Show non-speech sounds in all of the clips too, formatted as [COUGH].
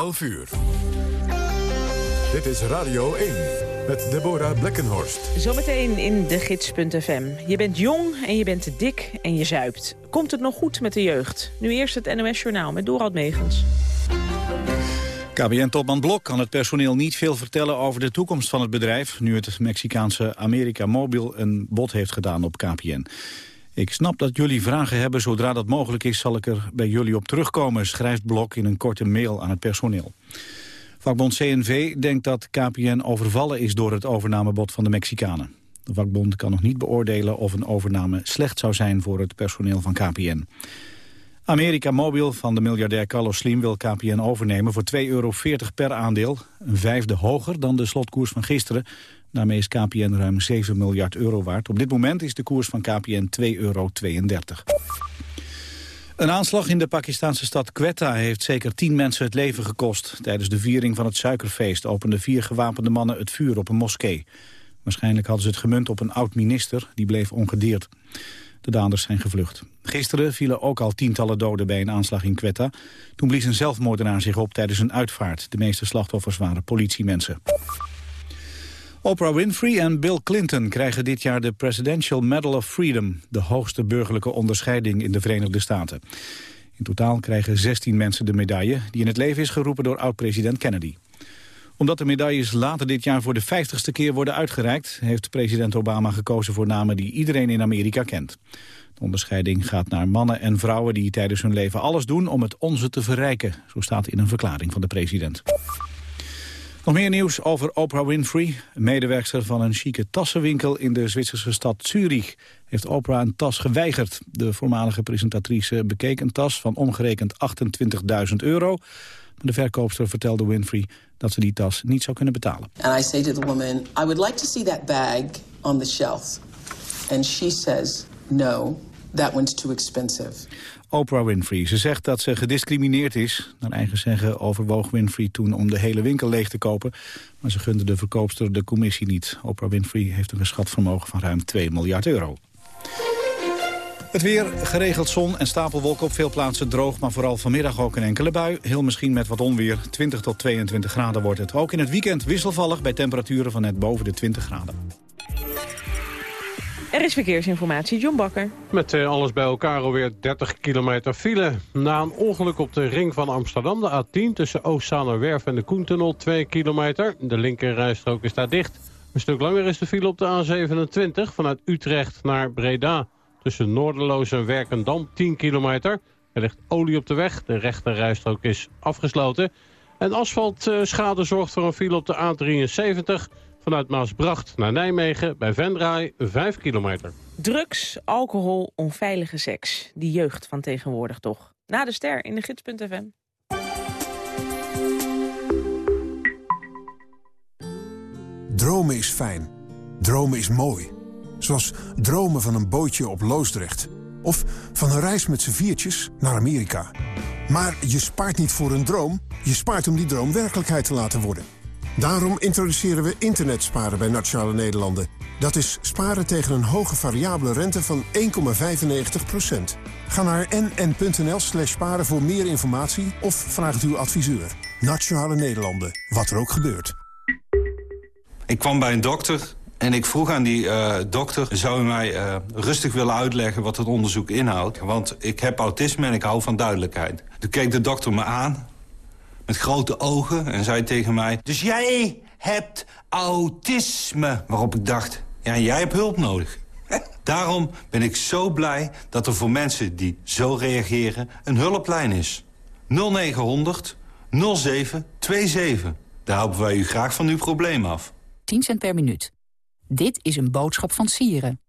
11 uur. Dit is Radio 1 met Deborah Blekkenhorst. Zometeen in de gids.fm. Je bent jong en je bent te dik en je zuipt. Komt het nog goed met de jeugd? Nu eerst het NOS Journaal met Dorald Megens. KBN-topman Blok kan het personeel niet veel vertellen over de toekomst van het bedrijf... nu het Mexicaanse America Mobil een bod heeft gedaan op KPN. Ik snap dat jullie vragen hebben. Zodra dat mogelijk is, zal ik er bij jullie op terugkomen... schrijft Blok in een korte mail aan het personeel. Vakbond CNV denkt dat KPN overvallen is door het overnamebod van de Mexicanen. De vakbond kan nog niet beoordelen of een overname slecht zou zijn voor het personeel van KPN. America Mobil van de miljardair Carlos Slim wil KPN overnemen voor 2,40 euro per aandeel. Een vijfde hoger dan de slotkoers van gisteren. Daarmee is KPN ruim 7 miljard euro waard. Op dit moment is de koers van KPN 2,32 euro. Een aanslag in de Pakistanse stad Quetta heeft zeker tien mensen het leven gekost. Tijdens de viering van het suikerfeest openden vier gewapende mannen het vuur op een moskee. Waarschijnlijk hadden ze het gemunt op een oud-minister, die bleef ongedeerd. De daders zijn gevlucht. Gisteren vielen ook al tientallen doden bij een aanslag in Quetta. Toen blies een zelfmoordenaar zich op tijdens een uitvaart. De meeste slachtoffers waren politiemensen. Oprah Winfrey en Bill Clinton krijgen dit jaar de Presidential Medal of Freedom... de hoogste burgerlijke onderscheiding in de Verenigde Staten. In totaal krijgen 16 mensen de medaille... die in het leven is geroepen door oud-president Kennedy. Omdat de medailles later dit jaar voor de 50ste keer worden uitgereikt... heeft president Obama gekozen voor namen die iedereen in Amerika kent. De onderscheiding gaat naar mannen en vrouwen die tijdens hun leven alles doen... om het onze te verrijken, zo staat in een verklaring van de president. Nog meer nieuws over Oprah Winfrey. Medewerkster van een chique tassenwinkel in de Zwitserse stad Zurich... heeft Oprah een tas geweigerd. De voormalige presentatrice bekeek een tas van omgerekend 28.000 euro. De verkoopster vertelde Winfrey dat ze die tas niet zou kunnen betalen. And I say to the woman, I would like to see that bag on the shelf. And she says, no, that one's too expensive. Oprah Winfrey. Ze zegt dat ze gediscrimineerd is. Naar eigen zeggen overwoog Winfrey toen om de hele winkel leeg te kopen. Maar ze gunde de verkoopster de commissie niet. Oprah Winfrey heeft een geschat vermogen van ruim 2 miljard euro. Het weer, geregeld zon en stapelwolken op veel plaatsen droog... maar vooral vanmiddag ook een enkele bui. Heel misschien met wat onweer. 20 tot 22 graden wordt het. Ook in het weekend wisselvallig bij temperaturen van net boven de 20 graden. Er is verkeersinformatie, John Bakker. Met eh, alles bij elkaar alweer 30 kilometer file. Na een ongeluk op de ring van Amsterdam, de A10... tussen Oostzaanerwerf en de Koentunnel, 2 kilometer. De linkerrijstrook is daar dicht. Een stuk langer is de file op de A27 vanuit Utrecht naar Breda. Tussen Noorderloos en Werkendam, 10 kilometer. Er ligt olie op de weg, de rechterrijstrook is afgesloten. En asfaltschade zorgt voor een file op de A73 Vanuit Maasbracht naar Nijmegen bij Vendraai 5 kilometer. Drugs, alcohol, onveilige seks. Die jeugd van tegenwoordig toch. Na de ster in de gids.fm. Dromen is fijn. Dromen is mooi. Zoals dromen van een bootje op Loosdrecht. Of van een reis met z'n viertjes naar Amerika. Maar je spaart niet voor een droom. Je spaart om die droom werkelijkheid te laten worden. Daarom introduceren we internetsparen bij Nationale Nederlanden. Dat is sparen tegen een hoge variabele rente van 1,95%. Ga naar nn.nl slash sparen voor meer informatie of vraag het uw adviseur. Nationale Nederlanden, wat er ook gebeurt. Ik kwam bij een dokter en ik vroeg aan die uh, dokter... zou u mij uh, rustig willen uitleggen wat het onderzoek inhoudt? Want ik heb autisme en ik hou van duidelijkheid. Toen keek de dokter me aan met grote ogen en zei tegen mij... Dus jij hebt autisme. Waarop ik dacht, ja, jij hebt hulp nodig. [LAUGHS] Daarom ben ik zo blij dat er voor mensen die zo reageren een hulplijn is. 0900 0727. Daar helpen wij u graag van uw probleem af. 10 cent per minuut. Dit is een boodschap van Sieren.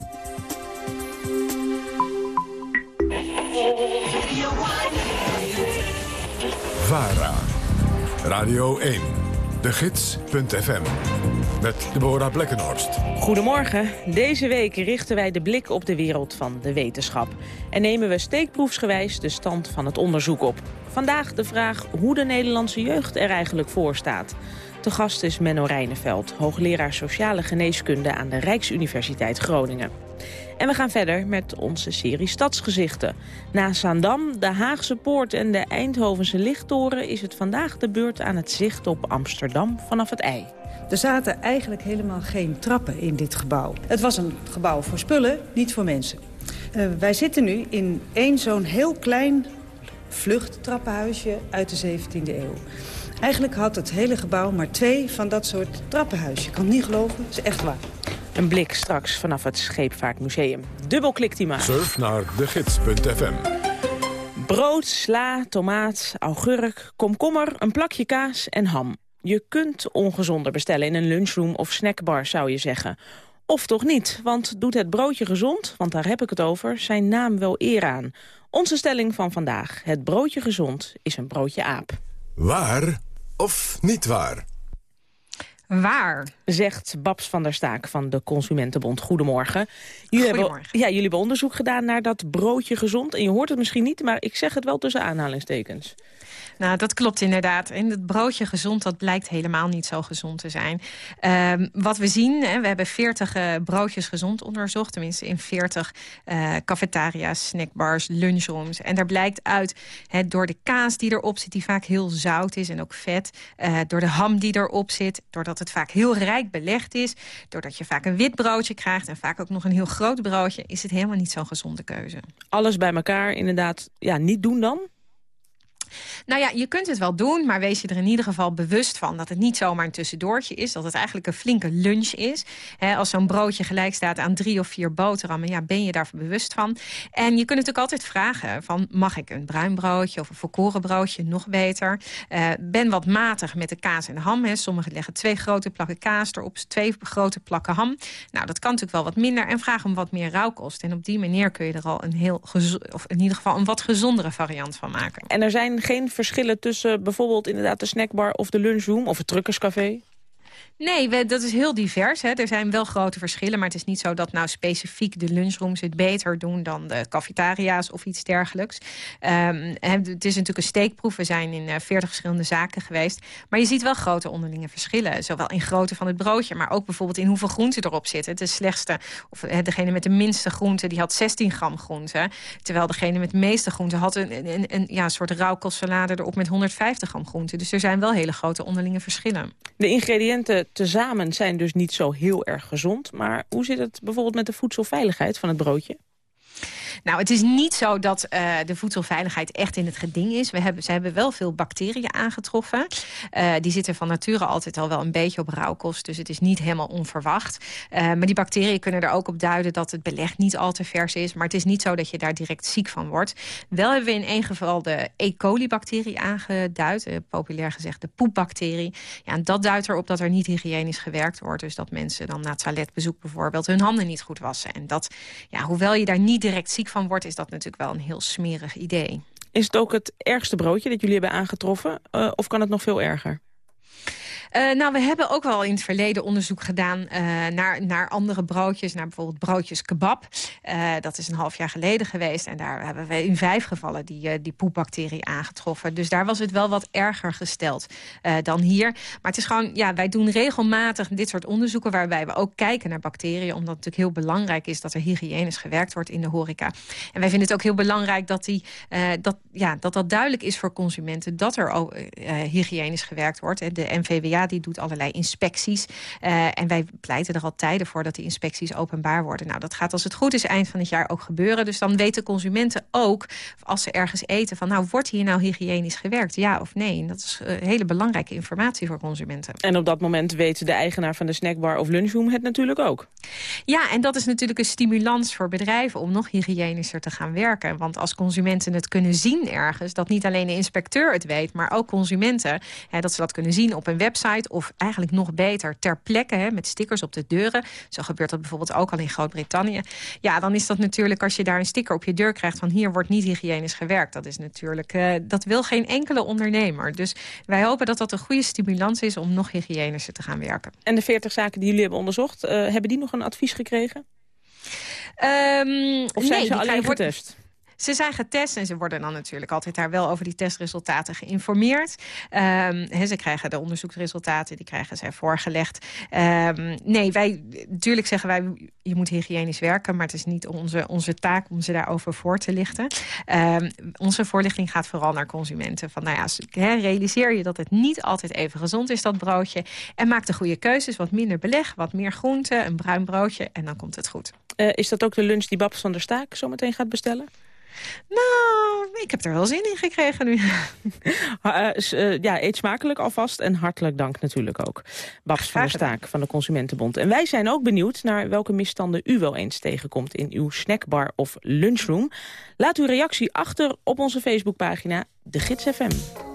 VARA Radio 1, de gids.fm. Met Deborah Blekkenhorst. Goedemorgen. Deze week richten wij de blik op de wereld van de wetenschap. En nemen we steekproefsgewijs de stand van het onderzoek op. Vandaag de vraag hoe de Nederlandse jeugd er eigenlijk voor staat. Te gast is Menno Rijneveld, hoogleraar sociale geneeskunde aan de Rijksuniversiteit Groningen. En we gaan verder met onze serie Stadsgezichten. Na Zaandam, de Haagse Poort en de Eindhovense Lichttoren... is het vandaag de beurt aan het zicht op Amsterdam vanaf het IJ. Er zaten eigenlijk helemaal geen trappen in dit gebouw. Het was een gebouw voor spullen, niet voor mensen. Uh, wij zitten nu in één zo'n heel klein vluchttrappenhuisje uit de 17e eeuw. Eigenlijk had het hele gebouw maar twee van dat soort trappenhuisjes. Je kan het niet geloven, het is echt waar. Een blik straks vanaf het Scheepvaartmuseum. Dubbel klikt hij maar. Surf naar degids.fm. Brood, sla, tomaat, augurk, komkommer, een plakje kaas en ham. Je kunt ongezonder bestellen in een lunchroom of snackbar, zou je zeggen. Of toch niet, want doet het broodje gezond, want daar heb ik het over, zijn naam wel eer aan. Onze stelling van vandaag, het broodje gezond is een broodje aap. Waar of niet waar? Waar? Zegt Babs van der Staak van de Consumentenbond. Goedemorgen. Jullie Goedemorgen. Hebben, ja, jullie hebben onderzoek gedaan naar dat broodje gezond. En je hoort het misschien niet, maar ik zeg het wel tussen aanhalingstekens. Nou, dat klopt inderdaad. En het broodje gezond, dat blijkt helemaal niet zo gezond te zijn. Um, wat we zien, hè, we hebben 40 uh, broodjes gezond onderzocht. Tenminste in 40 uh, cafetaria's, snackbars, lunchrooms. En daar blijkt uit, hè, door de kaas die erop zit... die vaak heel zout is en ook vet. Uh, door de ham die erop zit. Doordat het vaak heel rijk belegd is. Doordat je vaak een wit broodje krijgt. En vaak ook nog een heel groot broodje. Is het helemaal niet zo'n gezonde keuze. Alles bij elkaar inderdaad ja, niet doen dan? Nou ja, je kunt het wel doen, maar wees je er in ieder geval bewust van... dat het niet zomaar een tussendoortje is, dat het eigenlijk een flinke lunch is. Als zo'n broodje gelijk staat aan drie of vier boterhammen... ja, ben je daar bewust van. En je kunt natuurlijk altijd vragen van... mag ik een bruin broodje of een volkoren broodje, nog beter? Uh, ben wat matig met de kaas en de ham. Sommigen leggen twee grote plakken kaas erop, twee grote plakken ham. Nou, dat kan natuurlijk wel wat minder. En vraag om wat meer rauwkost. En op die manier kun je er al een heel of in ieder geval een wat gezondere variant van maken. En er zijn geen verschillen tussen bijvoorbeeld inderdaad de snackbar of de lunchroom of het truckerscafé? Nee, dat is heel divers. Hè. Er zijn wel grote verschillen, maar het is niet zo dat nou specifiek de lunchrooms het beter doen dan de cafetaria's of iets dergelijks. Um, het is natuurlijk een steekproef. We zijn in uh, 40 verschillende zaken geweest. Maar je ziet wel grote onderlinge verschillen. Zowel in grootte van het broodje, maar ook bijvoorbeeld in hoeveel groenten erop zitten. De slechtste, of uh, degene met de minste groenten, die had 16 gram groenten. Terwijl degene met de meeste groenten had een, een, een, soort rauwkostsalade erop met 150 gram groenten. Dus er zijn wel hele grote onderlinge verschillen. De ingrediënten tezamen zijn dus niet zo heel erg gezond. Maar hoe zit het bijvoorbeeld met de voedselveiligheid van het broodje? Nou, het is niet zo dat uh, de voedselveiligheid echt in het geding is. We hebben, ze hebben wel veel bacteriën aangetroffen. Uh, die zitten van nature altijd al wel een beetje op rauwkost. Dus het is niet helemaal onverwacht. Uh, maar die bacteriën kunnen er ook op duiden dat het beleg niet al te vers is. Maar het is niet zo dat je daar direct ziek van wordt. Wel hebben we in één geval de E. coli-bacterie aangeduid. populair gezegd de poepbacterie. Ja, en dat duidt erop dat er niet hygiënisch gewerkt wordt. Dus dat mensen dan na het toiletbezoek bijvoorbeeld hun handen niet goed wassen. En dat, ja, hoewel je daar niet direct ziek van wordt... is dat natuurlijk wel een heel smerig idee. Is het ook het ergste broodje dat jullie hebben aangetroffen? Uh, of kan het nog veel erger? Uh, nou, we hebben ook wel in het verleden onderzoek gedaan uh, naar, naar andere broodjes. Naar bijvoorbeeld broodjes kebab. Uh, dat is een half jaar geleden geweest. En daar hebben we in vijf gevallen die, die poepbacterie aangetroffen. Dus daar was het wel wat erger gesteld dan hier. Maar het is gewoon, ja, wij doen regelmatig dit soort onderzoeken... waarbij we ook kijken naar bacteriën. Omdat het natuurlijk heel belangrijk is dat er hygiënisch gewerkt wordt in de horeca. En wij vinden het ook heel belangrijk dat die, dat, ja, dat, dat duidelijk is voor consumenten... dat er ook hygiënisch gewerkt wordt. De NVWA die doet allerlei inspecties. Uh, en wij pleiten er al tijden voor dat die inspecties openbaar worden. Nou, dat gaat als het goed is eind van het jaar ook gebeuren. Dus dan weten consumenten ook, als ze ergens eten... van nou, wordt hier nou hygiënisch gewerkt? Ja of nee? En dat is uh, hele belangrijke informatie voor consumenten. En op dat moment weet de eigenaar van de snackbar of lunchroom het natuurlijk ook. Ja, en dat is natuurlijk een stimulans voor bedrijven... om nog hygiënischer te gaan werken. Want als consumenten het kunnen zien ergens... dat niet alleen de inspecteur het weet, maar ook consumenten... Hè, dat ze dat kunnen zien op een website of eigenlijk nog beter ter plekke hè, met stickers op de deuren. Zo gebeurt dat bijvoorbeeld ook al in Groot-Brittannië. Ja, dan is dat natuurlijk als je daar een sticker op je deur krijgt van hier wordt niet hygiënisch gewerkt. Dat is natuurlijk, uh, dat wil geen enkele ondernemer. Dus wij hopen dat dat een goede stimulans is om nog hygiënischer te gaan werken. En de 40 zaken die jullie hebben onderzocht, uh, hebben die nog een advies gekregen? Um, of zijn nee, ze alleen getest? Ze zijn getest en ze worden dan natuurlijk altijd daar wel over die testresultaten geïnformeerd. Um, ze krijgen de onderzoeksresultaten, die krijgen zij voorgelegd. Um, nee, wij, natuurlijk zeggen wij, je moet hygiënisch werken... maar het is niet onze, onze taak om ze daarover voor te lichten. Um, onze voorlichting gaat vooral naar consumenten. Van, nou ja, realiseer je dat het niet altijd even gezond is, dat broodje. En maak de goede keuzes, wat minder beleg, wat meer groente, een bruin broodje... en dan komt het goed. Uh, is dat ook de lunch die Babs van der Staak zometeen gaat bestellen? Nou, ik heb er wel zin in gekregen nu. [LAUGHS] uh, ja, eet smakelijk alvast en hartelijk dank natuurlijk ook. Babs van der Staak van de Consumentenbond. En wij zijn ook benieuwd naar welke misstanden u wel eens tegenkomt... in uw snackbar of lunchroom. Laat uw reactie achter op onze Facebookpagina De Gids FM.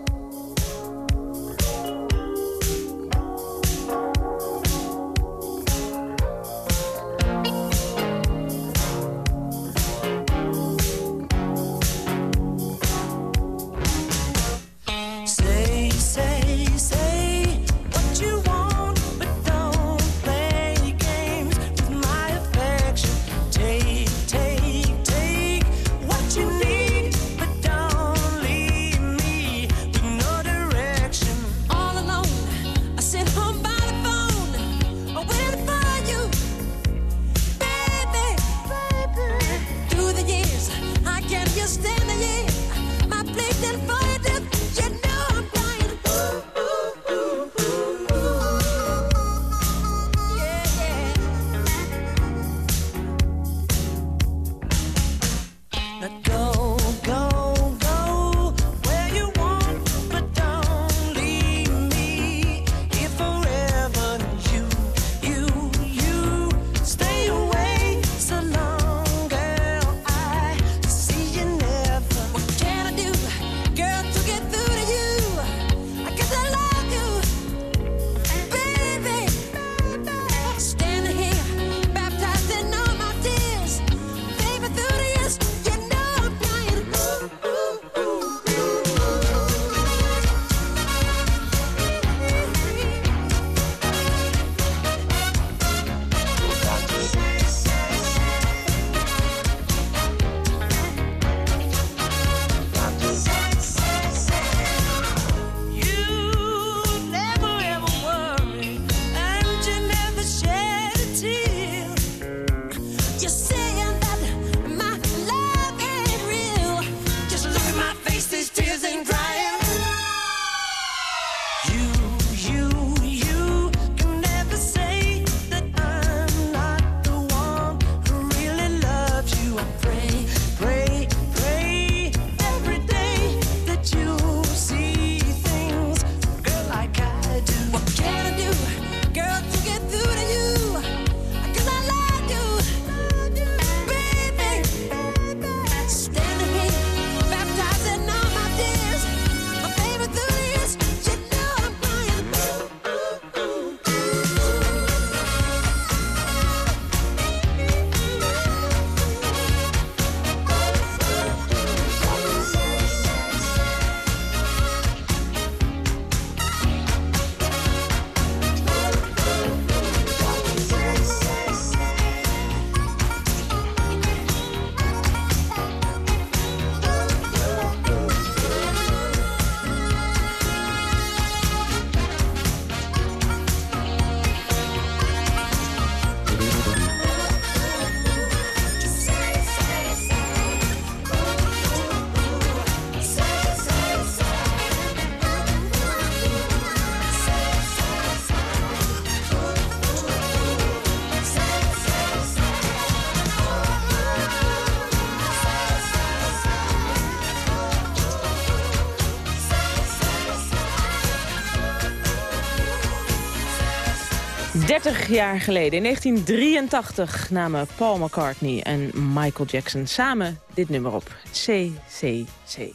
Jaar geleden, in 1983, namen Paul McCartney en Michael Jackson samen dit nummer op. CCC.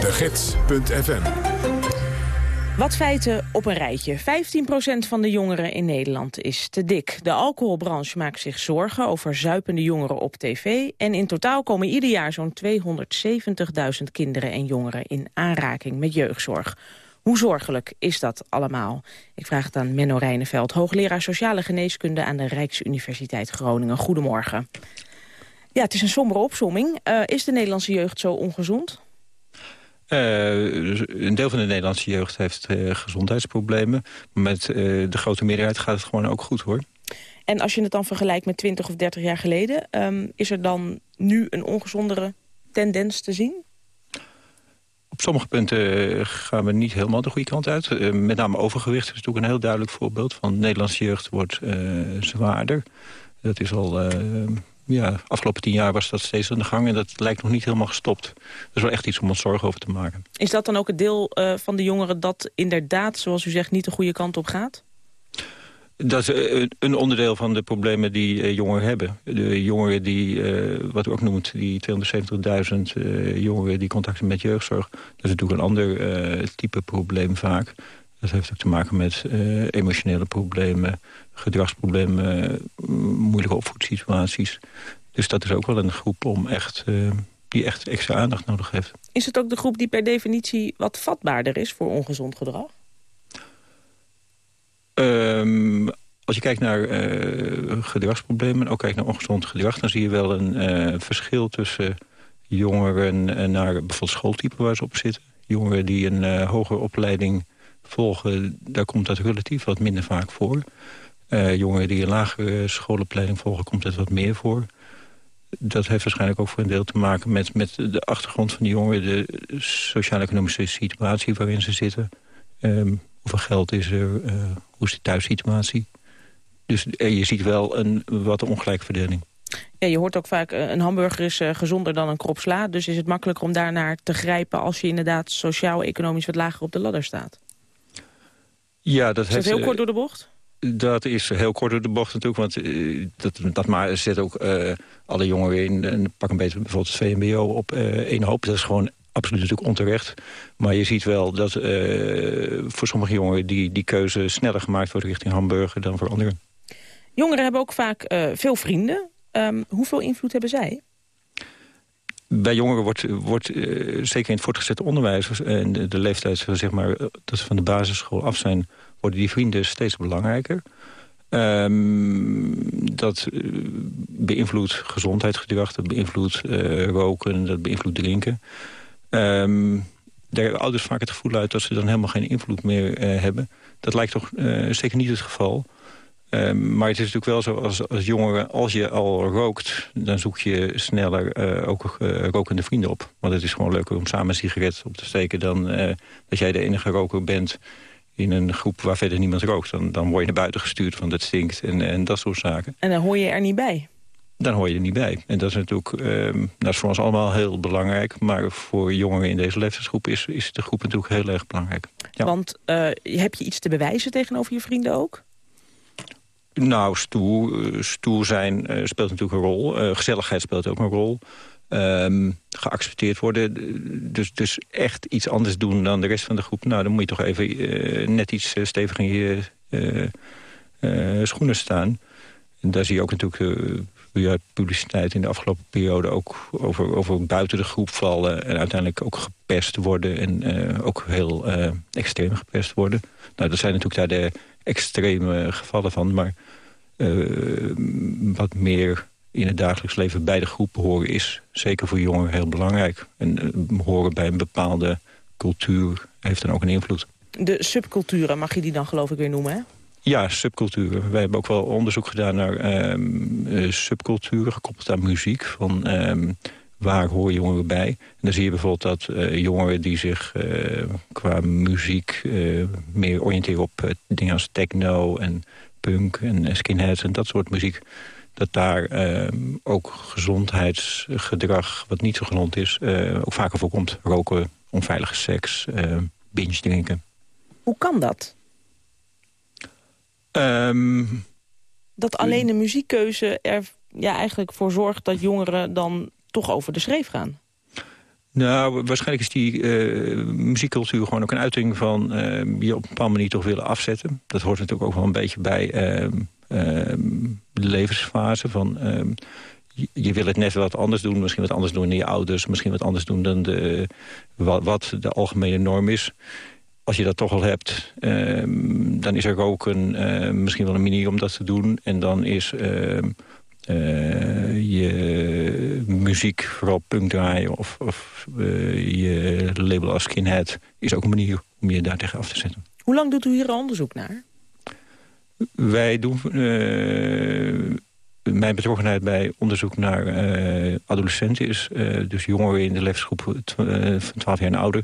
De Gids.fm wat feiten op een rijtje. 15% van de jongeren in Nederland is te dik. De alcoholbranche maakt zich zorgen over zuipende jongeren op tv. En in totaal komen ieder jaar zo'n 270.000 kinderen en jongeren in aanraking met jeugdzorg. Hoe zorgelijk is dat allemaal? Ik vraag het aan Menno Rijneveld, hoogleraar sociale geneeskunde aan de Rijksuniversiteit Groningen. Goedemorgen. Ja, het is een sombere opzomming. Uh, is de Nederlandse jeugd zo ongezond? Uh, een deel van de Nederlandse jeugd heeft uh, gezondheidsproblemen. Met de grote meerderheid gaat het gewoon ook goed, hoor. En als je het dan vergelijkt met 20 of 30 jaar geleden... Um, is er dan nu een ongezondere tendens te zien? Op sommige punten gaan we niet helemaal de goede kant uit. Uh, met name overgewicht is natuurlijk een heel duidelijk voorbeeld. Van Nederlandse jeugd wordt zwaarder. Dat is al ja, afgelopen tien jaar was dat steeds aan de gang... en dat lijkt nog niet helemaal gestopt. Dat is wel echt iets om ons zorgen over te maken. Is dat dan ook het deel van de jongeren dat inderdaad, zoals u zegt... niet de goede kant op gaat? Dat is uh, een onderdeel van de problemen die uh, jongeren hebben. De jongeren die, wat u ook noemt, die 270.000 jongeren... die contacten met jeugdzorg, dat is natuurlijk een ander type probleem vaak. Dat heeft ook te maken met emotionele problemen gedragsproblemen, moeilijke opvoedsituaties. Dus dat is ook wel een groep om echt, die echt extra aandacht nodig heeft. Is het ook de groep die per definitie wat vatbaarder is voor ongezond gedrag? Um, als je kijkt naar uh, gedragsproblemen en ook kijkt naar ongezond gedrag... dan zie je wel een uh, verschil tussen jongeren en naar bijvoorbeeld schooltype waar ze op zitten. Jongeren die een hogere opleiding volgen, daar komt dat relatief wat minder vaak voor. Jongeren die een lagere schoolopleiding volgen, komt het wat meer voor. Dat heeft waarschijnlijk ook voor een deel te maken met, met de achtergrond van die jongeren... de sociaal-economische situatie waarin ze zitten. Um, hoeveel geld is er? Hoe is de thuissituatie? Dus uh, je ziet wel een wat ongelijke verdeling. Ja, je hoort ook vaak, een hamburger is gezonder dan een krop sla. Dus is het makkelijker om daarnaar te grijpen... als je inderdaad sociaal-economisch wat lager op de ladder staat? Ja, dat is heeft... heel kort door de bocht? Dat is heel kort door de bocht natuurlijk, want dat, dat maar zet ook uh, alle jongeren in, en pak een beetje bijvoorbeeld het VMBO op uh, één hoop. Dat is gewoon absoluut natuurlijk onterecht. Maar je ziet wel dat voor sommige jongeren die, die keuze sneller gemaakt wordt richting Hamburger dan voor anderen. Jongeren hebben ook vaak veel vrienden. Um, hoeveel invloed hebben zij? bij jongeren wordt, wordt zeker in het voortgezet onderwijs... en de, de leeftijd zeg maar, dat ze van de basisschool af zijn worden die vrienden steeds belangrijker. Um, dat uh, beïnvloedt gezondheidsgedrag, dat beïnvloedt uh, roken, dat beïnvloedt drinken. Um, daar hebben ouders vaak het gevoel uit dat ze dan helemaal geen invloed meer uh, hebben. Dat lijkt toch zeker niet het geval. Um, maar het is natuurlijk wel zo als, als jongere, als je al rookt... dan zoek je sneller ook rokende vrienden op. Want het is gewoon leuker om samen een sigaret op te steken... dan dat jij de enige roker bent in een groep waar verder niemand rookt. Dan, dan word je naar buiten gestuurd van dat stinkt en, en dat soort zaken. En dan hoor je er niet bij? Dan hoor je er niet bij. En dat is natuurlijk um, dat is voor ons allemaal heel belangrijk. Maar voor jongeren in deze leeftijdsgroep is, is de groep natuurlijk heel erg belangrijk. Ja. Want uh, heb je iets te bewijzen tegenover je vrienden ook? Nou, stoer, eh, stoer zijn uh, speelt natuurlijk een rol. Uh, gezelligheid speelt ook een rol. Um, geaccepteerd worden. Dus, dus echt iets anders doen dan de rest van de groep. Nou, dan moet je toch even uh, net iets steviger in je schoenen staan. En daar zie je ook natuurlijk ja, publiciteit in de afgelopen periode... ook over, over buiten de groep vallen en uiteindelijk ook gepest worden... en ook heel extreem gepest worden. Nou, dat zijn natuurlijk daar de extreme gevallen van, maar... wat meer in het dagelijks leven bij de groep horen is zeker voor jongeren heel belangrijk. En uh, horen bij een bepaalde cultuur heeft dan ook een invloed. De subculturen mag je die dan geloof ik weer noemen, hè? Ja, subculturen. Wij hebben ook wel onderzoek gedaan naar um, subculturen gekoppeld aan muziek. Van um, waar horen jongeren bij? En dan zie je bijvoorbeeld dat uh, jongeren die zich uh, qua muziek meer oriënteren op dingen als techno en punk en skinheads en dat soort muziek dat daar uh, ook gezondheidsgedrag, wat niet zo gezond is, ook vaker voorkomt. Roken, onveilige seks, binge drinken. Hoe kan dat? Um, dat alleen de muziekkeuze er ja, eigenlijk voor zorgt dat jongeren dan toch over de schreef gaan? Nou, waarschijnlijk is die uh, muziekcultuur gewoon ook een uiting van uh, je op een bepaalde manier toch willen afzetten. Dat hoort natuurlijk ook wel een beetje bij uh, Ehm, levensfase. Van, ehm, je, je, wil het net wat anders doen. Misschien wat anders doen dan je ouders. Misschien wat anders doen dan de, wat, wat de algemene norm is. Als je dat toch al hebt, ehm, dan is er roken uh, misschien wel een manier om dat te doen. En dan is ehm, je muziek, vooral punk draaien of, of je label als skinhead... is ook een manier om je daar tegen af te zetten. Hoe lang doet u hier onderzoek naar? Wij doen mijn betrokkenheid bij onderzoek naar adolescenten is... Dus jongeren in de leeftijdsgroep van 12 jaar en ouder...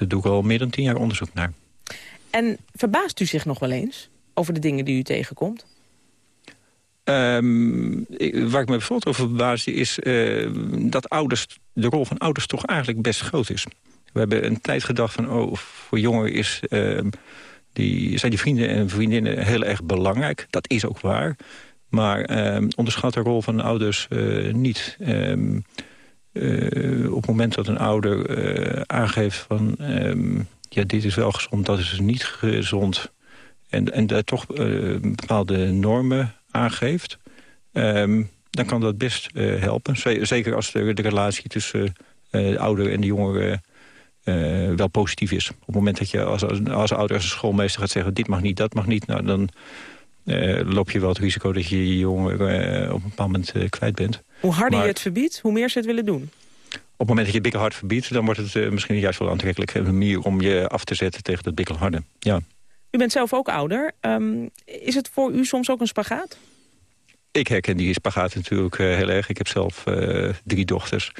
daar doe ik al meer dan 10 jaar onderzoek naar. En verbaast u zich nog wel eens over de dingen die u tegenkomt? Um, waar ik me bijvoorbeeld over verbaas is dat ouders, de rol van ouders toch eigenlijk best groot is. We hebben een tijd gedacht van, oh, voor jongeren is, ehm, die, zijn die vrienden en vriendinnen heel erg belangrijk. Dat is ook waar. Maar um, onderschat de rol van ouders uh, niet. Um, op het moment dat een ouder uh, aangeeft van... Um, ja, dit is wel gezond, dat is niet gezond... en, en daar toch bepaalde normen aangeeft... dan kan dat best helpen. Zeker als de, relatie tussen de ouder en de jongere... wel positief is. Op het moment dat je als, als, als ouder als schoolmeester gaat zeggen... dit mag niet, dat mag niet, nou, dan loop je wel het risico dat je je jongen uh, op een bepaald moment uh, kwijt bent. Hoe harder je het verbiedt, hoe meer ze het willen doen? Op het moment dat je bikkelhard verbiedt... dan wordt het misschien juist wel aantrekkelijk een manier om je af te zetten tegen dat bikkelharde. Ja. U bent zelf ook ouder. Um, is het voor u soms ook een spagaat? Ik herken die spagaat natuurlijk heel erg. Ik heb zelf drie dochters.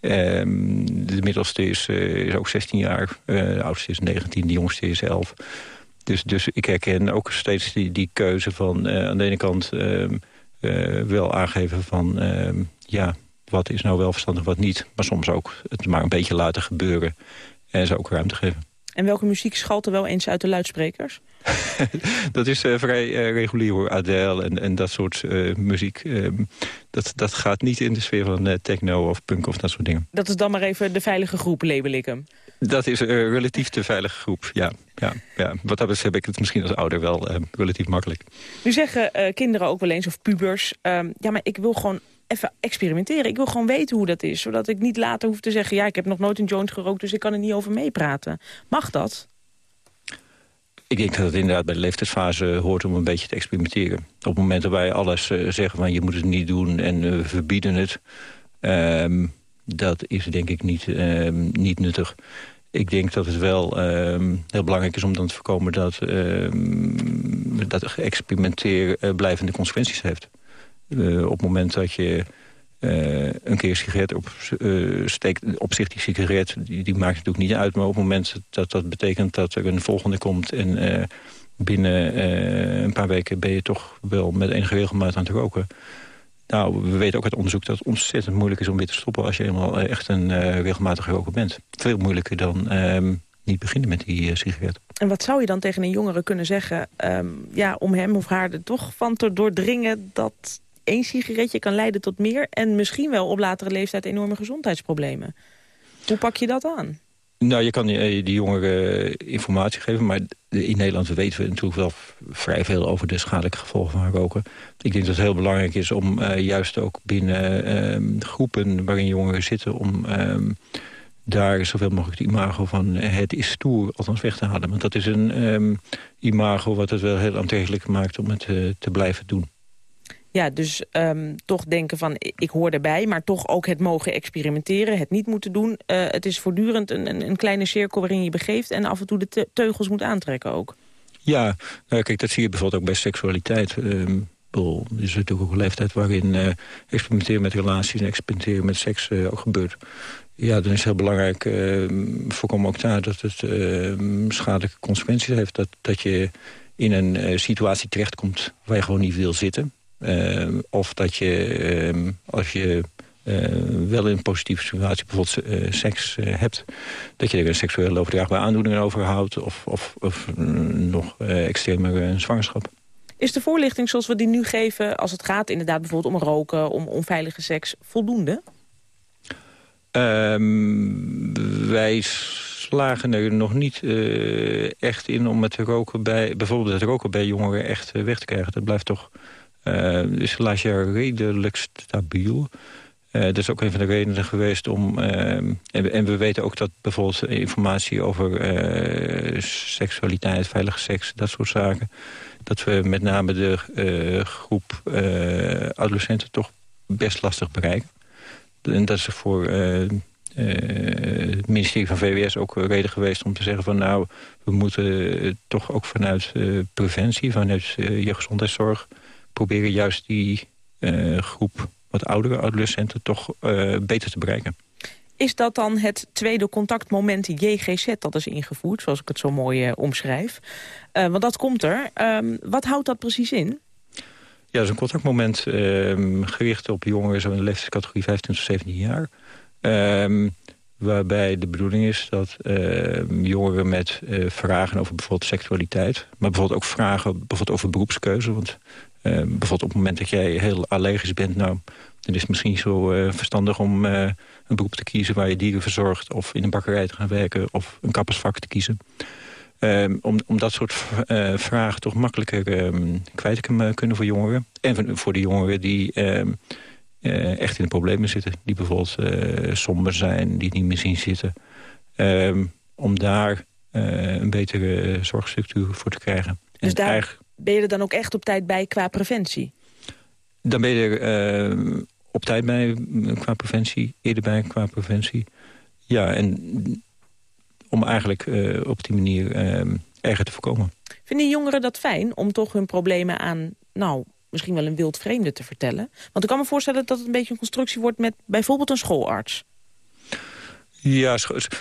Um, de middelste is, is ook 16 jaar. de oudste is 19, de jongste is 11. Dus, dus ik herken ook steeds die, die keuze van uh, aan de ene kant uh, uh, wel aangeven van... Ehm, ja, wat is nou wel verstandig, wat niet. Maar soms ook het maar een beetje laten gebeuren en ze ook ruimte geven. En welke muziek schalt er wel eens uit de luidsprekers? [LAUGHS] dat is uh, vrij uh, regulier hoor, Adele en, en dat soort uh, muziek. Um, dat, dat gaat niet in de sfeer van techno of punk of dat soort dingen. Dat is dan maar even de veilige groep, label ik hem. Dat is een relatief de veilige groep, ja. ja, ja. Wat dat betreft heb ik het misschien als ouder wel relatief makkelijk. Nu zeggen kinderen ook wel eens, of pubers... Ehm, ja, maar ik wil gewoon even experimenteren. Ik wil gewoon weten hoe dat is. Zodat ik niet later hoef te zeggen... ja, ik heb nog nooit een joint gerookt, dus ik kan er niet over meepraten. Mag dat? Ik denk dat het inderdaad bij de leeftijdsfase hoort om een beetje te experimenteren. Op het moment dat wij alles zeggen van je moet het niet doen en uh, verbieden het... Um, dat is denk ik niet, um, niet nuttig. Ik denk dat het wel um, heel belangrijk is om dan te voorkomen... dat, dat geëxperimenteer uh, blijvende consequenties heeft. Uh, op het moment dat je uh, een keer een sigaret op, steekt, op zich die sigaret, die, die, maakt natuurlijk niet uit. Maar op het moment dat dat betekent dat er een volgende komt... en binnen een paar weken ben je toch wel met enige regelmaat aan het roken... Nou, we weten ook uit onderzoek dat het ontzettend moeilijk is om weer te stoppen... als je eenmaal echt een regelmatige roker bent. Veel moeilijker dan ehm, niet beginnen met die sigaret. En wat zou je dan tegen een jongere kunnen zeggen... Um, ja, om hem of haar er toch van te doordringen dat één sigaretje kan leiden tot meer... en misschien wel op latere leeftijd enorme gezondheidsproblemen. Hoe pak je dat aan? Nou, je kan die, die jongeren informatie geven, maar in Nederland weten we natuurlijk wel vrij veel over de schadelijke gevolgen van roken. Ik denk dat het heel belangrijk is om uh, juist ook binnen uh, groepen waarin jongeren zitten... om uh, daar zoveel mogelijk het imago van het is stoer althans weg te halen. Want dat is een um, imago wat het wel heel aantrekkelijk maakt om het te blijven doen. Ja, dus um, toch denken van ik hoor erbij, maar toch ook het mogen experimenteren, het niet moeten doen. Uh, het is voortdurend een, een, kleine cirkel waarin je begeeft en af en toe de te teugels moet aantrekken ook. Ja, uh, kijk, dat zie je bijvoorbeeld ook bij seksualiteit. Um, is natuurlijk ook een leeftijd waarin uh, experimenteren met relaties en experimenteren met seks ook gebeurt. Ja, dan is het heel belangrijk, voorkom ook daar, dat het schadelijke consequenties heeft. Dat, dat je in een situatie terechtkomt waar je gewoon niet wil zitten. Uh, of dat je, uh, als je uh, wel in een positieve situatie bijvoorbeeld eh, seks hebt... dat je er een seksuele overdraagbare aandoening over houdt... of, of, of nog extremer zwangerschap. Is de voorlichting zoals we die nu geven... als het gaat inderdaad bijvoorbeeld om roken, om onveilige seks, voldoende? Um, wij slagen er nog niet uh, echt in om het roken bij, bijvoorbeeld het roken bij jongeren echt weg te krijgen. Dat blijft toch uh, dus laat je redelijk stabiel. Uh, dat is ook een van de redenen geweest om... en, en, we weten ook dat bijvoorbeeld informatie over seksualiteit, veilige seks... dat soort zaken, dat we met name de groep adolescenten toch best lastig bereiken. En dat is voor het ministerie van VWS ook reden geweest om te zeggen van... nou, we moeten toch ook vanuit preventie, vanuit je gezondheidszorg... proberen juist die groep wat oudere adolescenten toch uh, beter te bereiken. Is dat dan het tweede contactmoment JGZ dat is ingevoerd, zoals ik het zo mooi uh, omschrijf? Want dat komt er. Um, wat houdt dat precies in? Ja, dat is een contactmoment um, gericht op jongeren zo in de leeftijdscategorie 15 tot 17 jaar. Um, waarbij de bedoeling is dat jongeren met vragen over bijvoorbeeld seksualiteit... maar bijvoorbeeld ook vragen bijvoorbeeld over beroepskeuze... want uh, bijvoorbeeld op het moment dat jij heel allergisch bent... nou, dan is het misschien zo uh, verstandig om uh, een beroep te kiezen... waar je dieren verzorgt of in een bakkerij te gaan werken... of een kappersvak te kiezen. Um, om, om dat soort vragen toch makkelijker um, kwijt te kunnen voor jongeren. En voor de jongeren die um, echt in de problemen zitten. Die bijvoorbeeld somber zijn, die niet meer zien zitten. om daar een betere zorgstructuur voor te krijgen. Dus en daar ben je er dan ook echt op tijd bij qua preventie? Dan ben je er uh, op tijd bij qua preventie, eerder bij qua preventie. Ja, en om eigenlijk uh, op die manier uh, erger te voorkomen. Vinden jongeren dat fijn om toch hun problemen aan, nou, misschien wel een wild vreemde te vertellen? Want ik kan me voorstellen dat het een beetje een constructie wordt met bijvoorbeeld een schoolarts. Ja,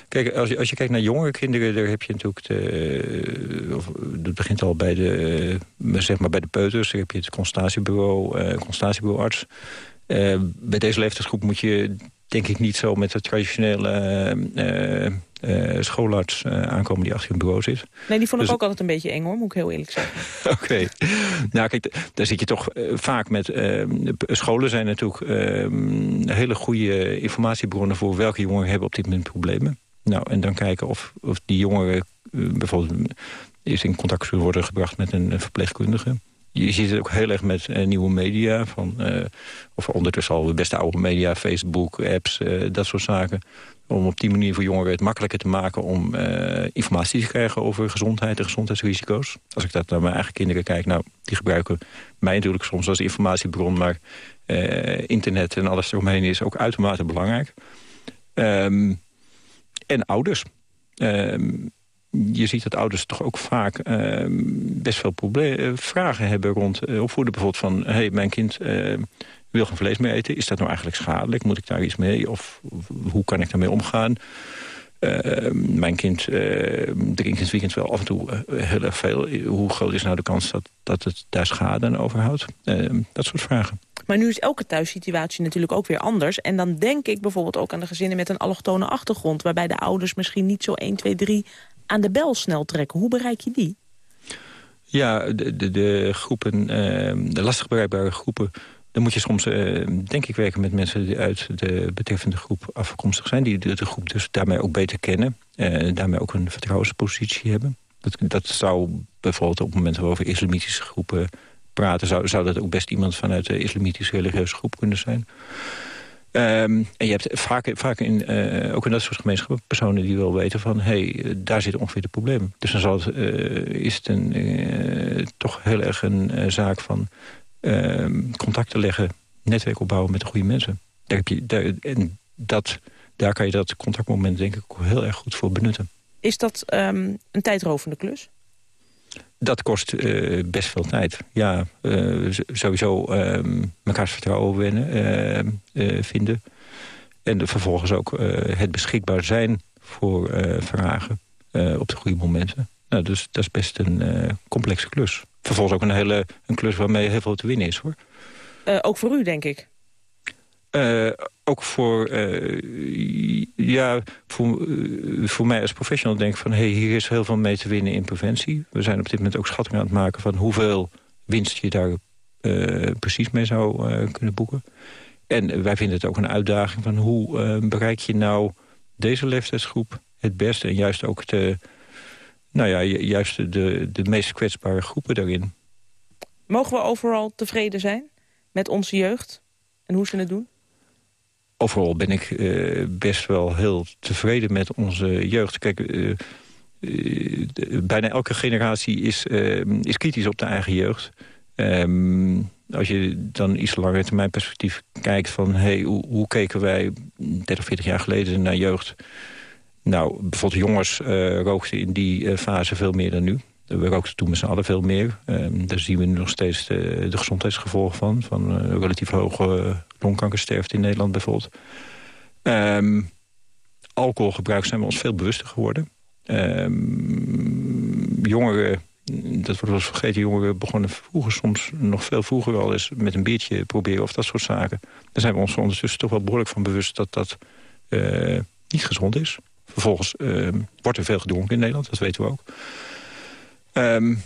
kijk, als je, als je kijkt naar jongere kinderen, daar heb je natuurlijk de, dat begint al bij de, zeg maar bij de peuters, daar heb je het consultatiebureau, uh, consultatiebureauarts. Uh, bij deze leeftijdsgroep moet je denk ik niet zo met de traditionele uh, schoolarts uh, aankomen die achter een bureau zit. Nee, die vond ik dus- ook altijd een beetje eng hoor, moet ik heel eerlijk zeggen. [LAUGHS] Oké. Nou kijk, daar zit je toch vaak met... scholen zijn natuurlijk hele goede informatiebronnen... voor welke jongeren hebben op dit moment problemen. Nou, en dan kijken of, of die jongeren bijvoorbeeld... is in contact worden gebracht met een verpleegkundige je ziet het ook heel erg met uh, nieuwe media. Van, uh, of ondertussen al de beste oude media, Facebook, apps, uh, dat soort zaken. Om op die manier voor jongeren het makkelijker te maken... om informatie te krijgen over gezondheid en gezondheidsrisico's. Als ik dat naar mijn eigen kinderen kijk... nou, die gebruiken mij natuurlijk soms als informatiebron... maar internet en alles eromheen is ook uitermate belangrijk. Um, en ouders. Um, je ziet dat ouders toch ook vaak uh, best veel eh, vragen hebben rond uh, opvoeden. Bijvoorbeeld van, hey, mijn kind wil geen vlees meer eten. Is dat nou eigenlijk schadelijk? Moet ik daar iets mee? Of hoe kan ik daarmee omgaan? mijn kind drinkt in het weekend wel af en toe heel erg veel. Hoe groot is nou de kans dat, dat het daar schade aan overhoudt? dat soort vragen. Maar nu is elke thuissituatie natuurlijk ook weer anders. En dan denk ik bijvoorbeeld ook aan de gezinnen met een allochtone achtergrond... waarbij de ouders misschien niet zo 1, 2, 3 aan de bel snel trekken. Hoe bereik je die? Ja, de, de, de groepen, ehm, de lastig bereikbare groepen... dan moet je soms, ehm, denk ik, werken met mensen die uit de betreffende groep afkomstig zijn. Die de, groep dus daarmee ook beter kennen. Uh, daarmee ook een vertrouwenspositie hebben. Dat, dat zou bijvoorbeeld op het moment over islamitische groepen praten... Zou, zou dat ook best iemand vanuit de islamitische religieuze groep kunnen zijn. Um, en je hebt vaak, vaak in, uh, ook in dat soort gemeenschappen personen die wel weten van... hé, hey, daar zit ongeveer de problemen. Dus dan het, uh, is het een, uh, toch heel erg een zaak van ehm, contacten leggen... netwerk opbouwen met de goede mensen. Daar, heb je, en dat, daar kan je dat contactmoment denk ik ook heel erg goed voor benutten. Is dat um, een tijdrovende klus? Dat kost uh, best veel tijd. Ja, uh, sowieso uh, mekaars vertrouwen winnen, uh, vinden. En vervolgens ook het beschikbaar zijn voor vragen op de goede momenten. Nou, dus dat is best een complexe klus. Vervolgens ook een, hele, een klus waarmee heel veel te winnen is, hoor. ook voor u, denk ik. Ook voor, uh, ja, voor, uh, voor mij als professional denk ik van... hey, hier is heel veel mee te winnen in preventie. We zijn op dit moment ook schattingen aan het maken... van hoeveel winst je daar precies mee zou kunnen boeken. En wij vinden het ook een uitdaging van hoe bereik je nou deze leeftijdsgroep het beste... en juist ook de, nou ja, juist de, de meest kwetsbare groepen daarin. Mogen we overal tevreden zijn met onze jeugd en hoe ze het doen? Overal ben ik best wel heel tevreden met onze jeugd. Kijk, bijna elke generatie is, is kritisch op de eigen jeugd. Ehm, als je dan iets langer termijn perspectief kijkt van... Hey, hoe, hoe, keken wij 30, 40 jaar geleden naar jeugd? Nou, bijvoorbeeld jongens rookten in die eh, fase veel meer dan nu. We rookten toen met z'n allen veel meer. Um, daar zien we nu nog steeds de, de gezondheidsgevolgen van. Van uh, relatief hoge longkankersterfte in Nederland bijvoorbeeld. Um, alcoholgebruik zijn we ons veel bewuster geworden. Um, jongeren dat wordt wel eens vergeten, jongeren begonnen vroeger soms nog veel vroeger al eens met een biertje proberen of dat soort zaken. Daar zijn we ons ondertussen toch wel behoorlijk van bewust dat dat niet gezond is. Vervolgens wordt er veel gedronken in Nederland, dat weten we ook. Um,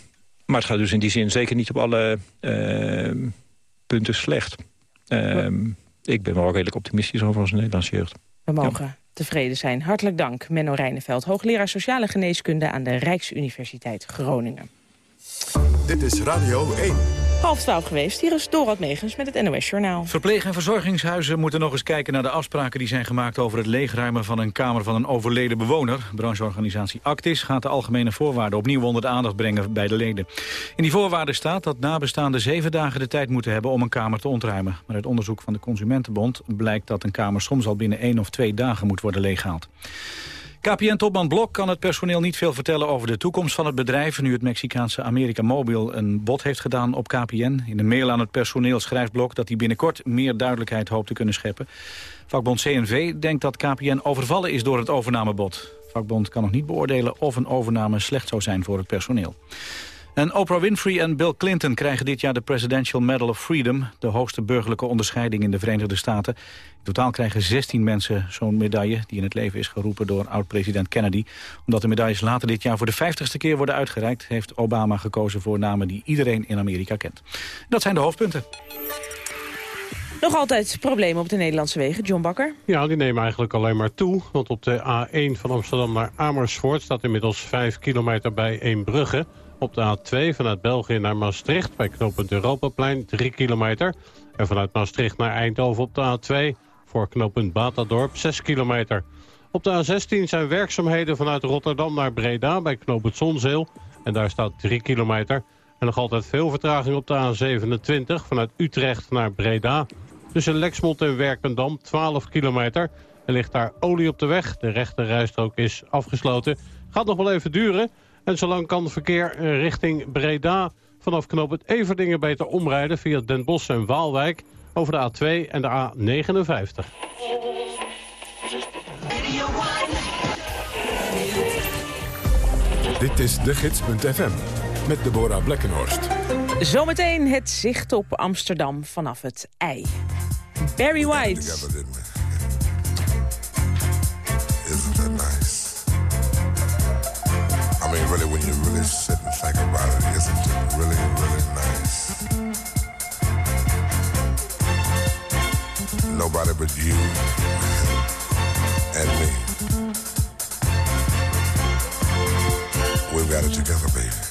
maar het gaat dus in die zin zeker niet op alle uh, punten slecht. Um, ik ben wel redelijk optimistisch over onze Nederlandse jeugd. We mogen ja. tevreden zijn. Hartelijk dank, Menno Rijneveld, hoogleraar sociale geneeskunde aan de Rijksuniversiteit Groningen. Dit is Radio 1. Half geweest. Hier is Dorot Megens met het NOS Journaal. Verpleeg- en verzorgingshuizen moeten nog eens kijken naar de afspraken die zijn gemaakt over het leegruimen van een kamer van een overleden bewoner. Brancheorganisatie Actis gaat de algemene voorwaarden opnieuw onder de aandacht brengen bij de leden. In die voorwaarden staat dat nabestaanden zeven dagen de tijd moeten hebben om een kamer te ontruimen. Maar uit onderzoek van de Consumentenbond blijkt dat een kamer soms al binnen één of twee dagen moet worden leeggehaald. KPN-topman Blok kan het personeel niet veel vertellen over de toekomst van het bedrijf... nu het Mexicaanse America Mobil een bod heeft gedaan op KPN. In een mail aan het personeel schrijft Blok dat hij binnenkort meer duidelijkheid hoopt te kunnen scheppen. Vakbond CNV denkt dat KPN overvallen is door het overnamebod. Vakbond kan nog niet beoordelen of een overname slecht zou zijn voor het personeel. En Oprah Winfrey en Bill Clinton krijgen dit jaar de Presidential Medal of Freedom... de hoogste burgerlijke onderscheiding in de Verenigde Staten. In totaal krijgen 16 mensen zo'n medaille... die in het leven is geroepen door oud-president Kennedy. Omdat de medailles later dit jaar voor de 50ste keer worden uitgereikt... heeft Obama gekozen voor namen die iedereen in Amerika kent. Dat zijn de hoofdpunten. Nog altijd problemen op de Nederlandse wegen, John Bakker? Ja, die nemen eigenlijk alleen maar toe. Want op de A1 van Amsterdam naar Amersfoort... staat inmiddels 5 kilometer bij Eembrugge... Op de A2 vanuit België naar Maastricht bij knooppunt Europaplein 3 kilometer. En vanuit Maastricht naar Eindhoven op de A2 voor knooppunt Batadorp 6 kilometer. Op de A16 zijn werkzaamheden vanuit Rotterdam naar Breda bij knooppunt Zonzeel. En daar staat 3 kilometer. En nog altijd veel vertraging op de A27 vanuit Utrecht naar Breda. Tussen Lexmond en Werkendam 12 kilometer. Er ligt daar olie op de weg. De rechte rijstrook is afgesloten. Gaat nog wel even duren. En zolang kan verkeer richting Breda vanaf knooppunt Everdingen beter omrijden... via Den Bosch en Waalwijk over de A2 en de A59. Dit is de gids.fm met Deborah Blekkenhorst. Zometeen het zicht op Amsterdam vanaf het ei. Barry White. Isn't that nice? I mean, really, when you really sit and think about it, isn't it really, really nice? Nobody but you and me. We've got it together, baby.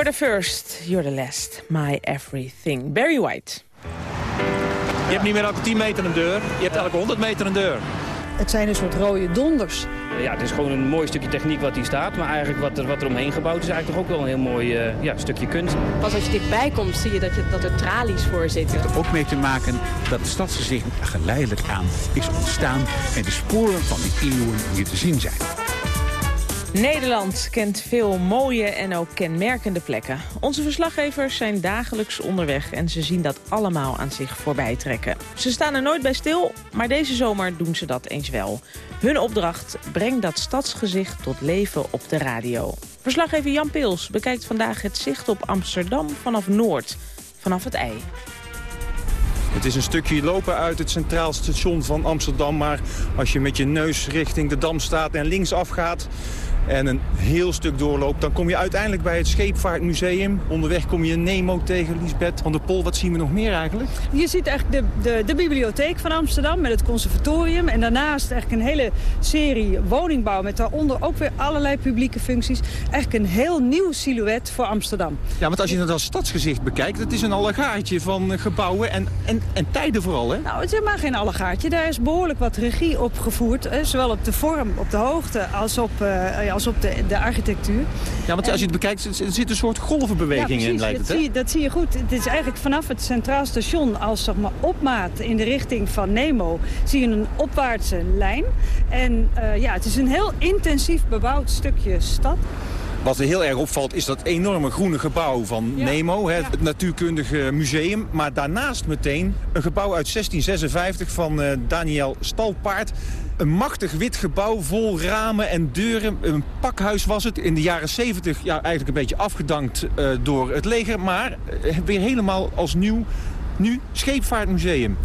You're the first, you're the last, my everything. Barry White. Je hebt niet meer elke 10 meter een deur, je hebt elke 100 meter een deur. Het zijn een soort rode donders. Ja, het is gewoon een mooi stukje techniek wat hier staat. Maar eigenlijk wat er, wat er omheen gebouwd is eigenlijk toch ook wel een heel mooi eh, ja, stukje kunst. Pas als je dichtbij komt zie je dat, je dat er tralies voor zitten. er ook mee te maken dat het stadsgezicht geleidelijk aan is ontstaan... en de sporen van die eeuwen hier te zien zijn. Nederland kent veel mooie en ook kenmerkende plekken. Onze verslaggevers zijn dagelijks onderweg en ze zien dat allemaal aan zich voorbij trekken. Ze staan er nooit bij stil, maar deze zomer doen ze dat eens wel. Hun opdracht, breng dat stadsgezicht tot leven op de radio. Verslaggever Jan Pils bekijkt vandaag het zicht op Amsterdam vanaf Noord, vanaf het ei. Het is een stukje lopen uit het Centraal Station van Amsterdam. Maar als je met je neus richting de Dam staat en linksaf gaat en een heel stuk doorloopt... dan kom je uiteindelijk bij het Scheepvaartmuseum. Onderweg kom je Nemo tegen, Lisbeth van der Pol. Wat zien we nog meer eigenlijk? Je ziet eigenlijk de, de, de bibliotheek van Amsterdam met het conservatorium. En daarnaast eigenlijk een hele serie woningbouw met daaronder ook weer allerlei publieke functies. Eigenlijk een heel nieuw silhouet voor Amsterdam. Ja, want als je het als stadsgezicht bekijkt... het is een allegaartje van gebouwen en, en, en tijden vooral, hè? Nou, het is helemaal geen allegaartje. Daar is behoorlijk wat regie op gevoerd. Zowel op de vorm, op de hoogte, als op, eh, als op de, de architectuur. Ja, want als je het bekijkt, er er zit een soort golvenbeweging ja, in, lijkt dat, het, hè? zie je, dat zie je goed. Het is eigenlijk vanaf het Centraal Station als zeg maar, opmaat in de richting van Nemo... zie je een opwaartse lijn. En eh, ja, het is een heel intensief bebouwd stukje stad. Wat er heel erg opvalt is dat enorme groene gebouw van Nemo, hè, het natuurkundige museum. Maar daarnaast meteen een gebouw uit 1656 van eh, Daniel Stalpaard. Een machtig wit gebouw vol ramen en deuren. Een pakhuis was het. In de jaren 70 ja, eigenlijk een beetje afgedankt eh, door het leger. Maar eh, weer helemaal als nieuw. Nu Scheepvaartmuseum.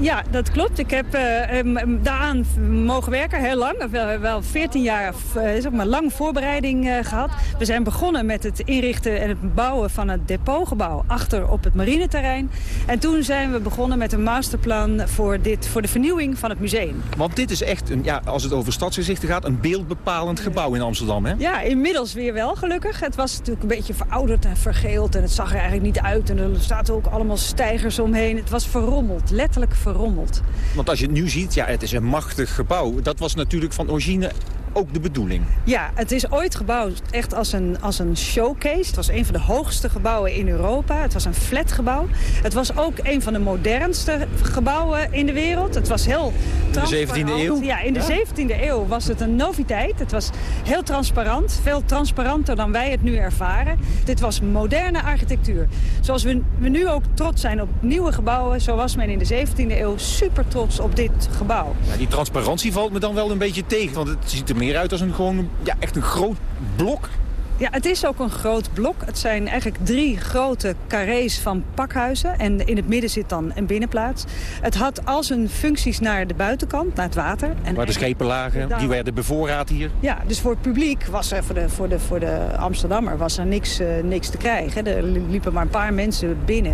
Ja, dat klopt. Ik heb eh, em, daaraan mogen werken, heel lang. Wel, wel 14 jaar eh, zeg maar, lang voorbereiding eh, gehad. We zijn begonnen met het inrichten en het bouwen van het depotgebouw achter op het marineterrein. En toen zijn we begonnen met een masterplan voor, dit, voor de vernieuwing van het museum. Want dit is echt, een, ja, als het over stadsgezichten gaat, een beeldbepalend gebouw in Amsterdam. Hè? Ja, inmiddels weer wel gelukkig. Het was natuurlijk een beetje verouderd en vergeeld en het zag er eigenlijk niet uit. En er zaten ook allemaal stijgers omheen. Het was verrommeld, letterlijk verrommeld. Want als je het nu ziet, ja, het is een machtig gebouw. Dat was natuurlijk van origine ook de bedoeling. Ja, het is ooit gebouwd echt als een, als een showcase. Het was een van de hoogste gebouwen in Europa. Het was een flatgebouw. Het was ook een van de modernste gebouwen in de wereld. Het was heel de 17e eeuw? Ja, in de Ja? 17e eeuw was het een noviteit. Het was heel transparant. Veel transparanter dan wij het nu ervaren. Dit was moderne architectuur. Zoals we, we nu ook trots zijn op nieuwe gebouwen... zo was men in de 17e eeuw super trots op dit gebouw. Ja, die transparantie valt me dan wel een beetje tegen. Want het ziet er meer uit als een gewoon, ja, echt een groot blok. Ja, het is ook een groot blok. Het zijn eigenlijk drie grote carrés van pakhuizen. En in het midden zit dan een binnenplaats. Het had al zijn functies naar de buitenkant, naar het water. En Waar de schepen lagen, die werden bevoorraad hier. Ja, dus voor het publiek was er, voor de, voor de, voor de Amsterdammer was er niks, uh, niks te krijgen. Er liepen maar een paar mensen binnen.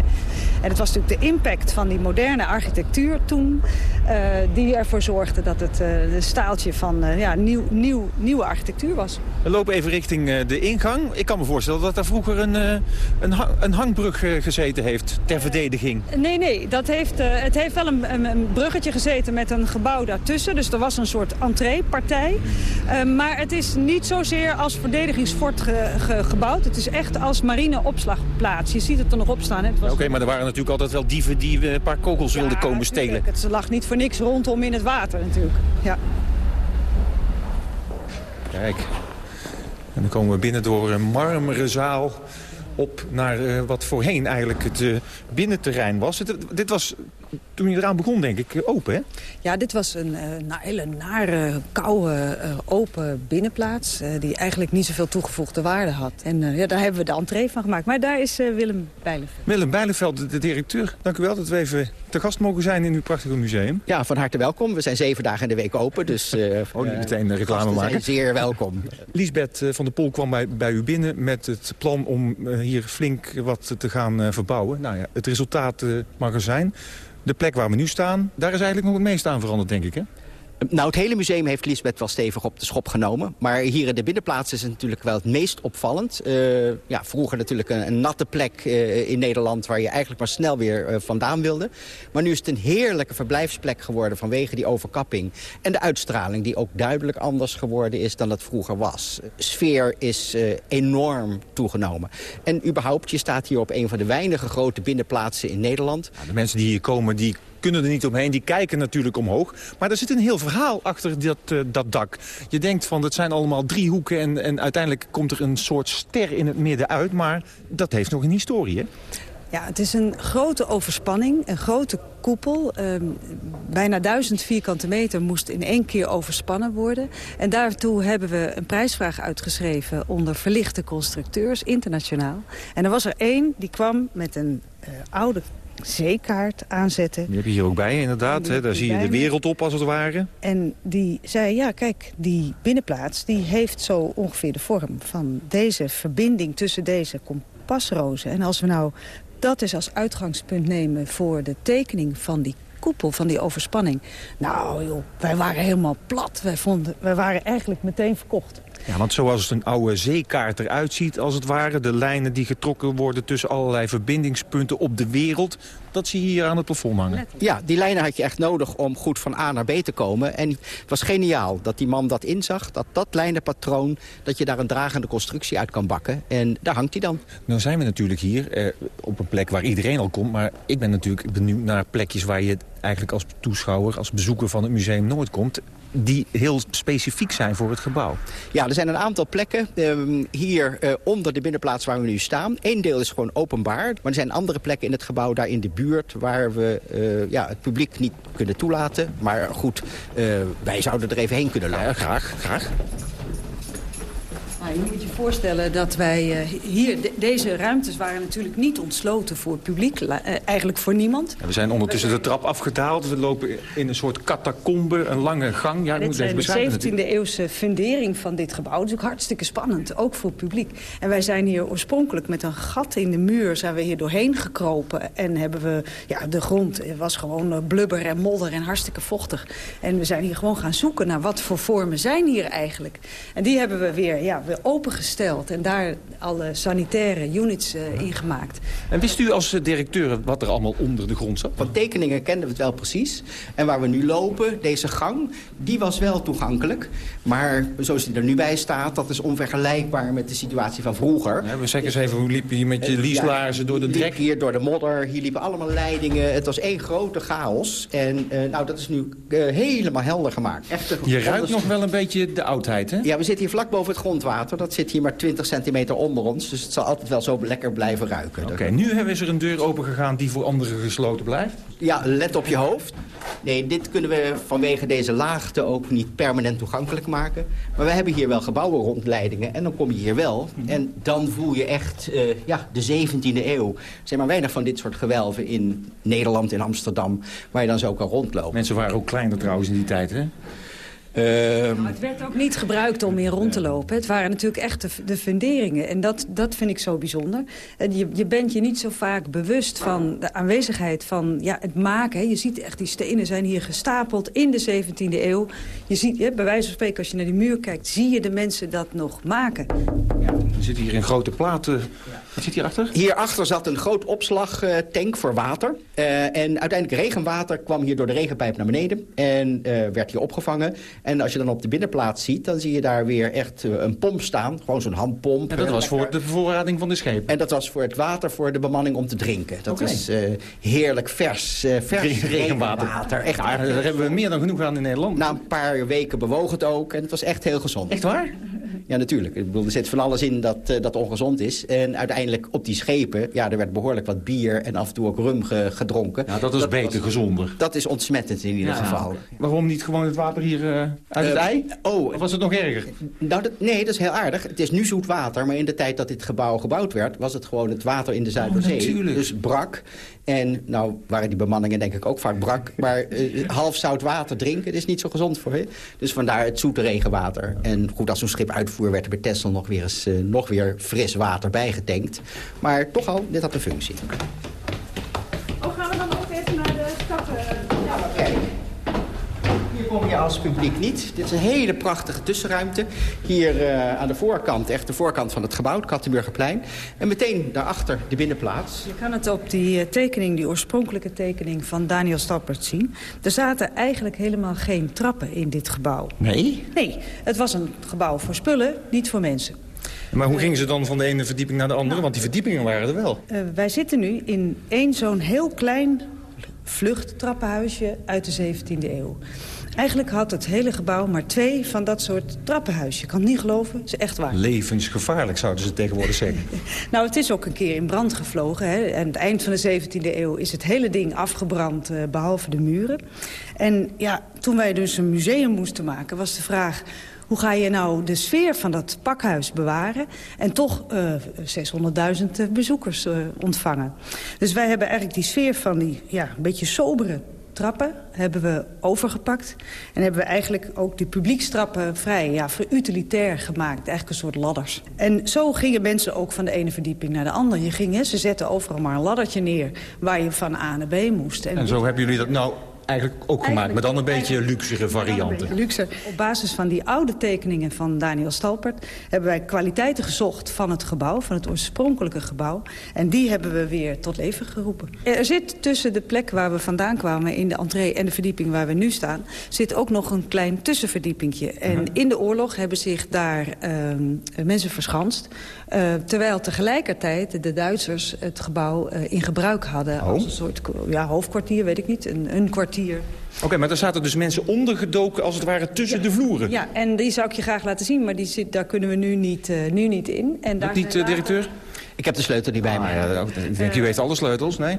En het was natuurlijk de impact van die moderne architectuur toen... Uh, die ervoor zorgde dat het uh, de staaltje van ja, nieuw, nieuw, nieuwe architectuur was. We lopen even richting de ingang. Ik kan me voorstellen dat daar vroeger een, een, hang, een hangbrug gezeten heeft ter verdediging. Nee, nee. Dat heeft, het heeft wel een, een, een, bruggetje gezeten met een gebouw daartussen. Dus er was een soort entreepartij. maar het is niet zozeer als verdedigingsfort ge, ge, gebouwd. Het is echt als marineopslagplaats. Je ziet het er nog op staan. Oké, okay, maar er waren natuurlijk altijd wel dieven die een paar kogels ja, wilden komen stelen. Het lag niet voor niks rondom in het water natuurlijk. Ja. Kijk. En dan komen we binnen door een marmeren zaal op naar uh, wat voorheen eigenlijk het uh, binnenterrein was. Dit was toen je eraan begon, denk ik, open, hè? Ja, dit was een uh, hele nare, koude, uh, open binnenplaats... Uh, die eigenlijk niet zoveel toegevoegde waarde had. En ja, daar hebben we de entree van gemaakt. Maar daar is Willem Bijleveld. Willem Bijleveld, de directeur. Dank u wel dat we even te gast mogen zijn in uw prachtige museum. Ja, van harte welkom. We zijn zeven dagen in de week open, dus... [LAUGHS] oh, niet meteen reclame maken. zeer welkom. [LAUGHS] Liesbeth van der Pol kwam bij, bij u binnen met het plan om hier flink wat te gaan verbouwen. Nou ja, het resultaat mag er zijn de plek waar we nu staan, daar is eigenlijk nog het meest aan veranderd, denk ik, hè? Nou, het hele museum heeft Lisbeth wel stevig op de schop genomen. Maar hier in de binnenplaats is het natuurlijk wel het meest opvallend. Uh, ja, vroeger natuurlijk een, natte plek uh, in Nederland... waar je eigenlijk maar snel weer uh, vandaan wilde. Maar nu is het een heerlijke verblijfsplek geworden... vanwege die overkapping. En de uitstraling die ook duidelijk anders geworden is dan het vroeger was. sfeer is enorm toegenomen. En überhaupt, je staat hier op een van de weinige grote binnenplaatsen in Nederland. Ja, de mensen die hier komen, die kunnen er niet omheen. Die kijken natuurlijk omhoog. Maar er zit een heel verhaal achter dat, uh, dat dak. Je denkt van, het zijn allemaal driehoeken... En, en uiteindelijk komt er een soort ster in het midden uit. Maar dat heeft nog een historie, hè? Ja, het is een grote overspanning, een grote koepel. Um, bijna duizend vierkante meter moest in één keer overspannen worden. En daartoe hebben we een prijsvraag uitgeschreven onder verlichte constructeurs, internationaal. En er was er één die kwam met een uh, oude zeekaart aanzetten. Die heb je hier ook bij, inderdaad. Hè? Daar zie je de wereld op, als het ware. En die zei, ja, kijk, die binnenplaats... die heeft zo ongeveer de vorm van deze verbinding tussen deze kompasrozen. En als we nou dat is als uitgangspunt nemen voor de tekening van die koepel, van die overspanning. Nou joh, wij waren helemaal plat. Wij, vonden, wij waren eigenlijk meteen verkocht. Ja, want zoals een oude zeekaart eruit ziet, als het ware... de lijnen die getrokken worden tussen allerlei verbindingspunten op de wereld... dat zie je hier aan het plafond hangen. Ja, die lijnen had je echt nodig om goed van A naar B te komen. En het was geniaal dat die man dat inzag, dat dat lijnenpatroon... dat je daar een dragende constructie uit kan bakken. En daar hangt hij dan. Nou zijn we natuurlijk hier eh, op een plek waar iedereen al komt... maar ik ben natuurlijk benieuwd naar plekjes waar je eigenlijk als toeschouwer... als bezoeker van het museum nooit komt die heel specifiek zijn voor het gebouw. Ja, er zijn een aantal plekken um, hier uh, onder de binnenplaats waar we nu staan. Eén deel is gewoon openbaar, maar er zijn andere plekken in het gebouw daar in de waar we uh, ja, het publiek niet kunnen toelaten. Maar goed, uh, wij zouden er even heen kunnen lopen. Ja, graag, graag. Nou, je moet je voorstellen dat wij uh, hier... De, deze ruimtes waren natuurlijk niet ontsloten voor het publiek. Uh, eigenlijk voor niemand. Ja, we zijn ondertussen de trap afgedaald. We lopen in een soort catacombe, een lange gang. Ja, dit is de 17e eeuwse fundering van dit gebouw. Dat is ook hartstikke spannend, ook voor het publiek. En wij zijn hier oorspronkelijk met een gat in de muur... zijn we hier doorheen gekropen. En hebben we... Ja, de grond was gewoon blubber en modder en hartstikke vochtig. En we zijn hier gewoon gaan zoeken naar wat voor vormen zijn hier eigenlijk. En die hebben we weer... Ja, opengesteld en daar alle sanitaire units uh, in gemaakt. En wist u als directeur wat er allemaal onder de grond zat? Van tekeningen kenden we het wel precies. En waar we nu lopen, deze gang, die was wel toegankelijk. Maar zoals die er nu bij staat, dat is onvergelijkbaar met de situatie van vroeger. Ja, we zeggen eens even, hoe liep je met je lieslaarzen door de drek? hier door de modder, hier liepen allemaal leidingen. Het was één grote chaos. En uh, nou, dat is nu uh, helemaal helder gemaakt. Je ruikt nog wel een beetje de oudheid, hè? Ja, we zitten hier vlak boven het grondwater. Water. Dat zit hier maar 20 centimeter onder ons. Dus het zal altijd wel zo lekker blijven ruiken. Oké, nu hebben ze er een deur open gegaan die voor anderen gesloten blijft? Ja, let op je hoofd. Nee, dit kunnen we vanwege deze laagte ook niet permanent toegankelijk maken. Maar we hebben hier wel gebouwen rondleidingen en dan kom je hier wel. En dan voel je echt uh, ja, de 17e eeuw. Er zijn maar weinig van dit soort gewelven in Nederland, in Amsterdam... waar je dan zo kan rondlopen. Mensen waren ook kleiner trouwens in die tijd, hè? Uh, het werd ook niet gebruikt om meer rond te lopen. Het waren natuurlijk echt de, de funderingen. En dat, dat vind ik zo bijzonder. En je, je bent je niet zo vaak bewust van de aanwezigheid van ja, het maken. Je ziet echt, die stenen zijn hier gestapeld in de 17e eeuw. Je ziet, bij wijze van spreken, als je naar die muur kijkt... zie je de mensen dat nog maken. Ja, er zit hier in grote platen... Wat zit hierachter? Hierachter zat een groot opslagtank voor water. Uh, en uiteindelijk regenwater kwam hier door de regenpijp naar beneden. En uh, werd hier opgevangen. En als je dan op de binnenplaats ziet, dan zie je daar weer echt uh, een pomp staan. Gewoon zo'n handpomp. En dat was voor de bevoorrading van de schepen? En dat was voor het water voor de bemanning om te drinken. Dat okay. is heerlijk vers, vers regenwater. regenwater. Echt, daar hebben we meer dan genoeg aan in Nederland. Na een paar weken bewoog het ook. En het was echt heel gezond. Echt waar? Ja, natuurlijk. Ik bedoel, er zit van alles in dat, uh, dat ongezond is. En uiteindelijk op die schepen, ja, er werd behoorlijk wat bier en af en toe ook rum ge gedronken. Ja, dat is dat beter, was, gezonder. Dat is ontsmettend in ieder ja, geval. Waarom niet gewoon het water hier uh, uit het uh, ei? Oh, of was het nog erger? Nou, dat, nee, dat is heel aardig. Het is nu zoet water, maar in de tijd dat dit gebouw gebouwd werd... was het gewoon het water in de Zuiderzee. Oh, dus brak. En nou waren die bemanningen denk ik ook vaak brak. Maar uh, half zout water drinken, dat is niet zo gezond voor je. Dus vandaar het zoete regenwater. En goed, als zo'n schip uitvoer werd er bij Texel nog weer, eens, uh, nog weer fris water bijgetankt. Maar toch al, dit had een functie. Oh, gaan we dan ook even naar de stappen? Ja, maar kijk. Hier kom je als publiek niet. Dit is een hele prachtige tussenruimte. Hier uh, aan de voorkant, echt de voorkant van het gebouw, het Kattenburgerplein. En meteen daarachter de binnenplaats. Je kan het op die tekening, die oorspronkelijke tekening van Daniel Stappert zien. Er zaten eigenlijk helemaal geen trappen in dit gebouw. Nee? Nee, het was een gebouw voor spullen, niet voor mensen. Maar hoe gingen ze dan van de ene verdieping naar de andere? Nou, Want die verdiepingen waren er wel. Uh, wij zitten nu in één zo'n heel klein vluchttrappenhuisje uit de 17e eeuw. Eigenlijk had het hele gebouw maar twee van dat soort trappenhuisjes. Je kan het niet geloven, het is echt waar. Levensgevaarlijk, zouden ze tegenwoordig zeggen. [LAUGHS] nou, het is ook een keer in brand gevlogen. Hè. En aan het eind van de 17e eeuw is het hele ding afgebrand, uh, behalve de muren. En ja, toen wij dus een museum moesten maken, was de vraag... Hoe ga je nou de sfeer van dat pakhuis bewaren... en toch uh, 600.000 bezoekers uh, ontvangen? Dus wij hebben eigenlijk die sfeer van die ja, een beetje sobere trappen hebben we overgepakt. En hebben we eigenlijk ook de publiekstrappen vrij ja, utilitair gemaakt. Eigenlijk een soort ladders. En zo gingen mensen ook van de ene verdieping naar de andere. Je ging, hè, ze zetten overal maar een laddertje neer waar je van A naar B moest. En, en zo hebben jullie dat nou eigenlijk ook gemaakt, maar dan een beetje luxere varianten. Luxe. Op basis van die oude tekeningen van Daniel Stalpert... hebben wij kwaliteiten gezocht van het gebouw, van het oorspronkelijke gebouw. En die hebben we weer tot leven geroepen. Er zit tussen de plek waar we vandaan kwamen in de entree... en de verdieping waar we nu staan, zit ook nog een klein tussenverdiepingje. En in de oorlog hebben zich daar uh, mensen verschanst... Uh, terwijl tegelijkertijd de Duitsers het gebouw uh, in gebruik hadden... Oh. als een soort ja, hoofdkwartier, weet ik niet, een, een kwartier. Oké, okay, maar daar zaten dus mensen ondergedoken als het ware tussen ja. de vloeren. Ja, en die zou ik je graag laten zien, maar die zit, daar kunnen we nu niet, uh, nu niet in. En daar niet, directeur? Ik heb de sleutel niet bij ah, me. Ja, ik denk, u weet alle sleutels, nee?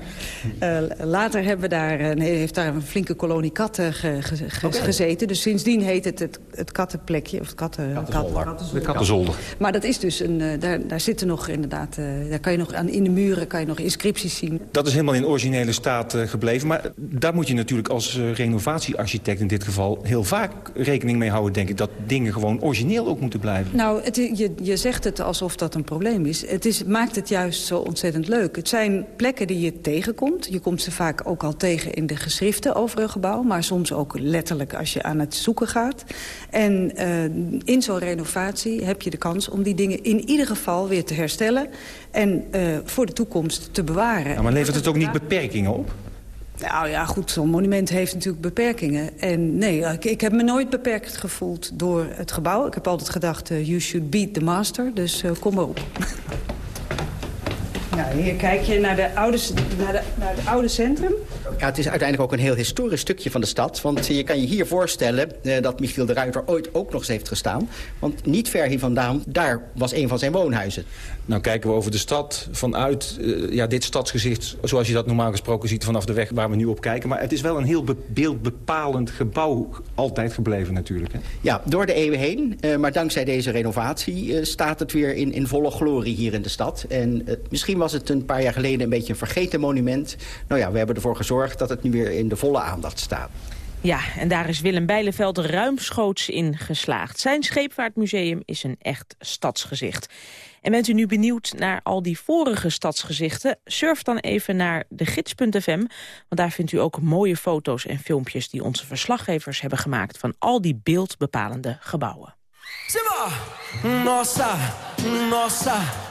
Uh, later hebben we daar, uh, heeft daar een flinke kolonie katten ge, ge, ge, okay. gezeten. Dus sindsdien heet het het, het kattenplekje. Of het katten, kattenzolder. Katten, de kattenzolder. Maar dat is dus een, uh, daar, daar zitten nog inderdaad... daar kan je nog aan, in de muren kan je nog inscripties zien. Dat is helemaal in originele staat gebleven. Maar daar moet je natuurlijk als renovatiearchitect in dit geval... heel vaak rekening mee houden, denk ik. Dat dingen gewoon origineel ook moeten blijven. Nou, het, je, je zegt het alsof dat een probleem is. Het is, maakt het juist zo ontzettend leuk. Het zijn plekken die je tegenkomt. Je komt ze vaak ook al tegen in de geschriften over een gebouw... maar soms ook letterlijk als je aan het zoeken gaat. En uh, in zo'n renovatie heb je de kans om die dingen in ieder geval weer te herstellen... en uh, voor de toekomst te bewaren. Ja, maar levert het ook niet beperkingen op? Nou ja, goed, zo'n monument heeft natuurlijk beperkingen. En nee, ik, ik, heb me nooit beperkt gevoeld door het gebouw. Ik heb altijd gedacht, uh, you should beat the master, dus uh, kom maar op. [LAUGHS] Nou, hier kijk je naar de oude, naar de, naar het oude centrum. Ja, het is uiteindelijk ook een heel historisch stukje van de stad. Want je kan je hier voorstellen eh, dat Michiel de Ruiter ooit ook nog eens heeft gestaan. Want niet ver hier vandaan, daar was een van zijn woonhuizen. Nou kijken we over de stad vanuit eh, ja, dit stadsgezicht... zoals je dat normaal gesproken ziet vanaf de weg waar we nu op kijken. Maar het is wel een heel be beeldbepalend gebouw altijd gebleven natuurlijk. Hè? Ja, door de eeuwen heen. Uh, maar dankzij deze renovatie uh, staat het weer in, in volle glorie hier in de stad. En misschien was het een paar jaar geleden een beetje een vergeten monument. Nou ja, we hebben ervoor gezorgd dat het nu weer in de volle aandacht staat. Ja, en daar is Willem Bijleveld ruimschoots in geslaagd. Zijn scheepvaartmuseum is een echt stadsgezicht. En bent u nu benieuwd naar al die vorige stadsgezichten? Surf dan even naar degids.fm, want daar vindt u ook mooie foto's en filmpjes... die onze verslaggevers hebben gemaakt van al die beeldbepalende gebouwen. Nossa, nossa,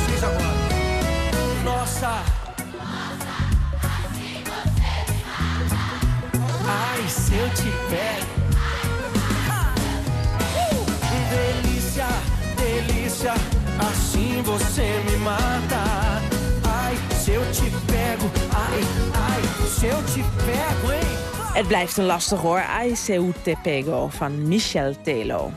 Vocês agora. Nossa. Ai, se eu te pego. Uh! Delícia, delícia, assim você me mata. Ai, se eu te pego, ai, ai, se eu te pego, hein? Het blijft een lastig hoor. Ai seu te pego van Michel Telo.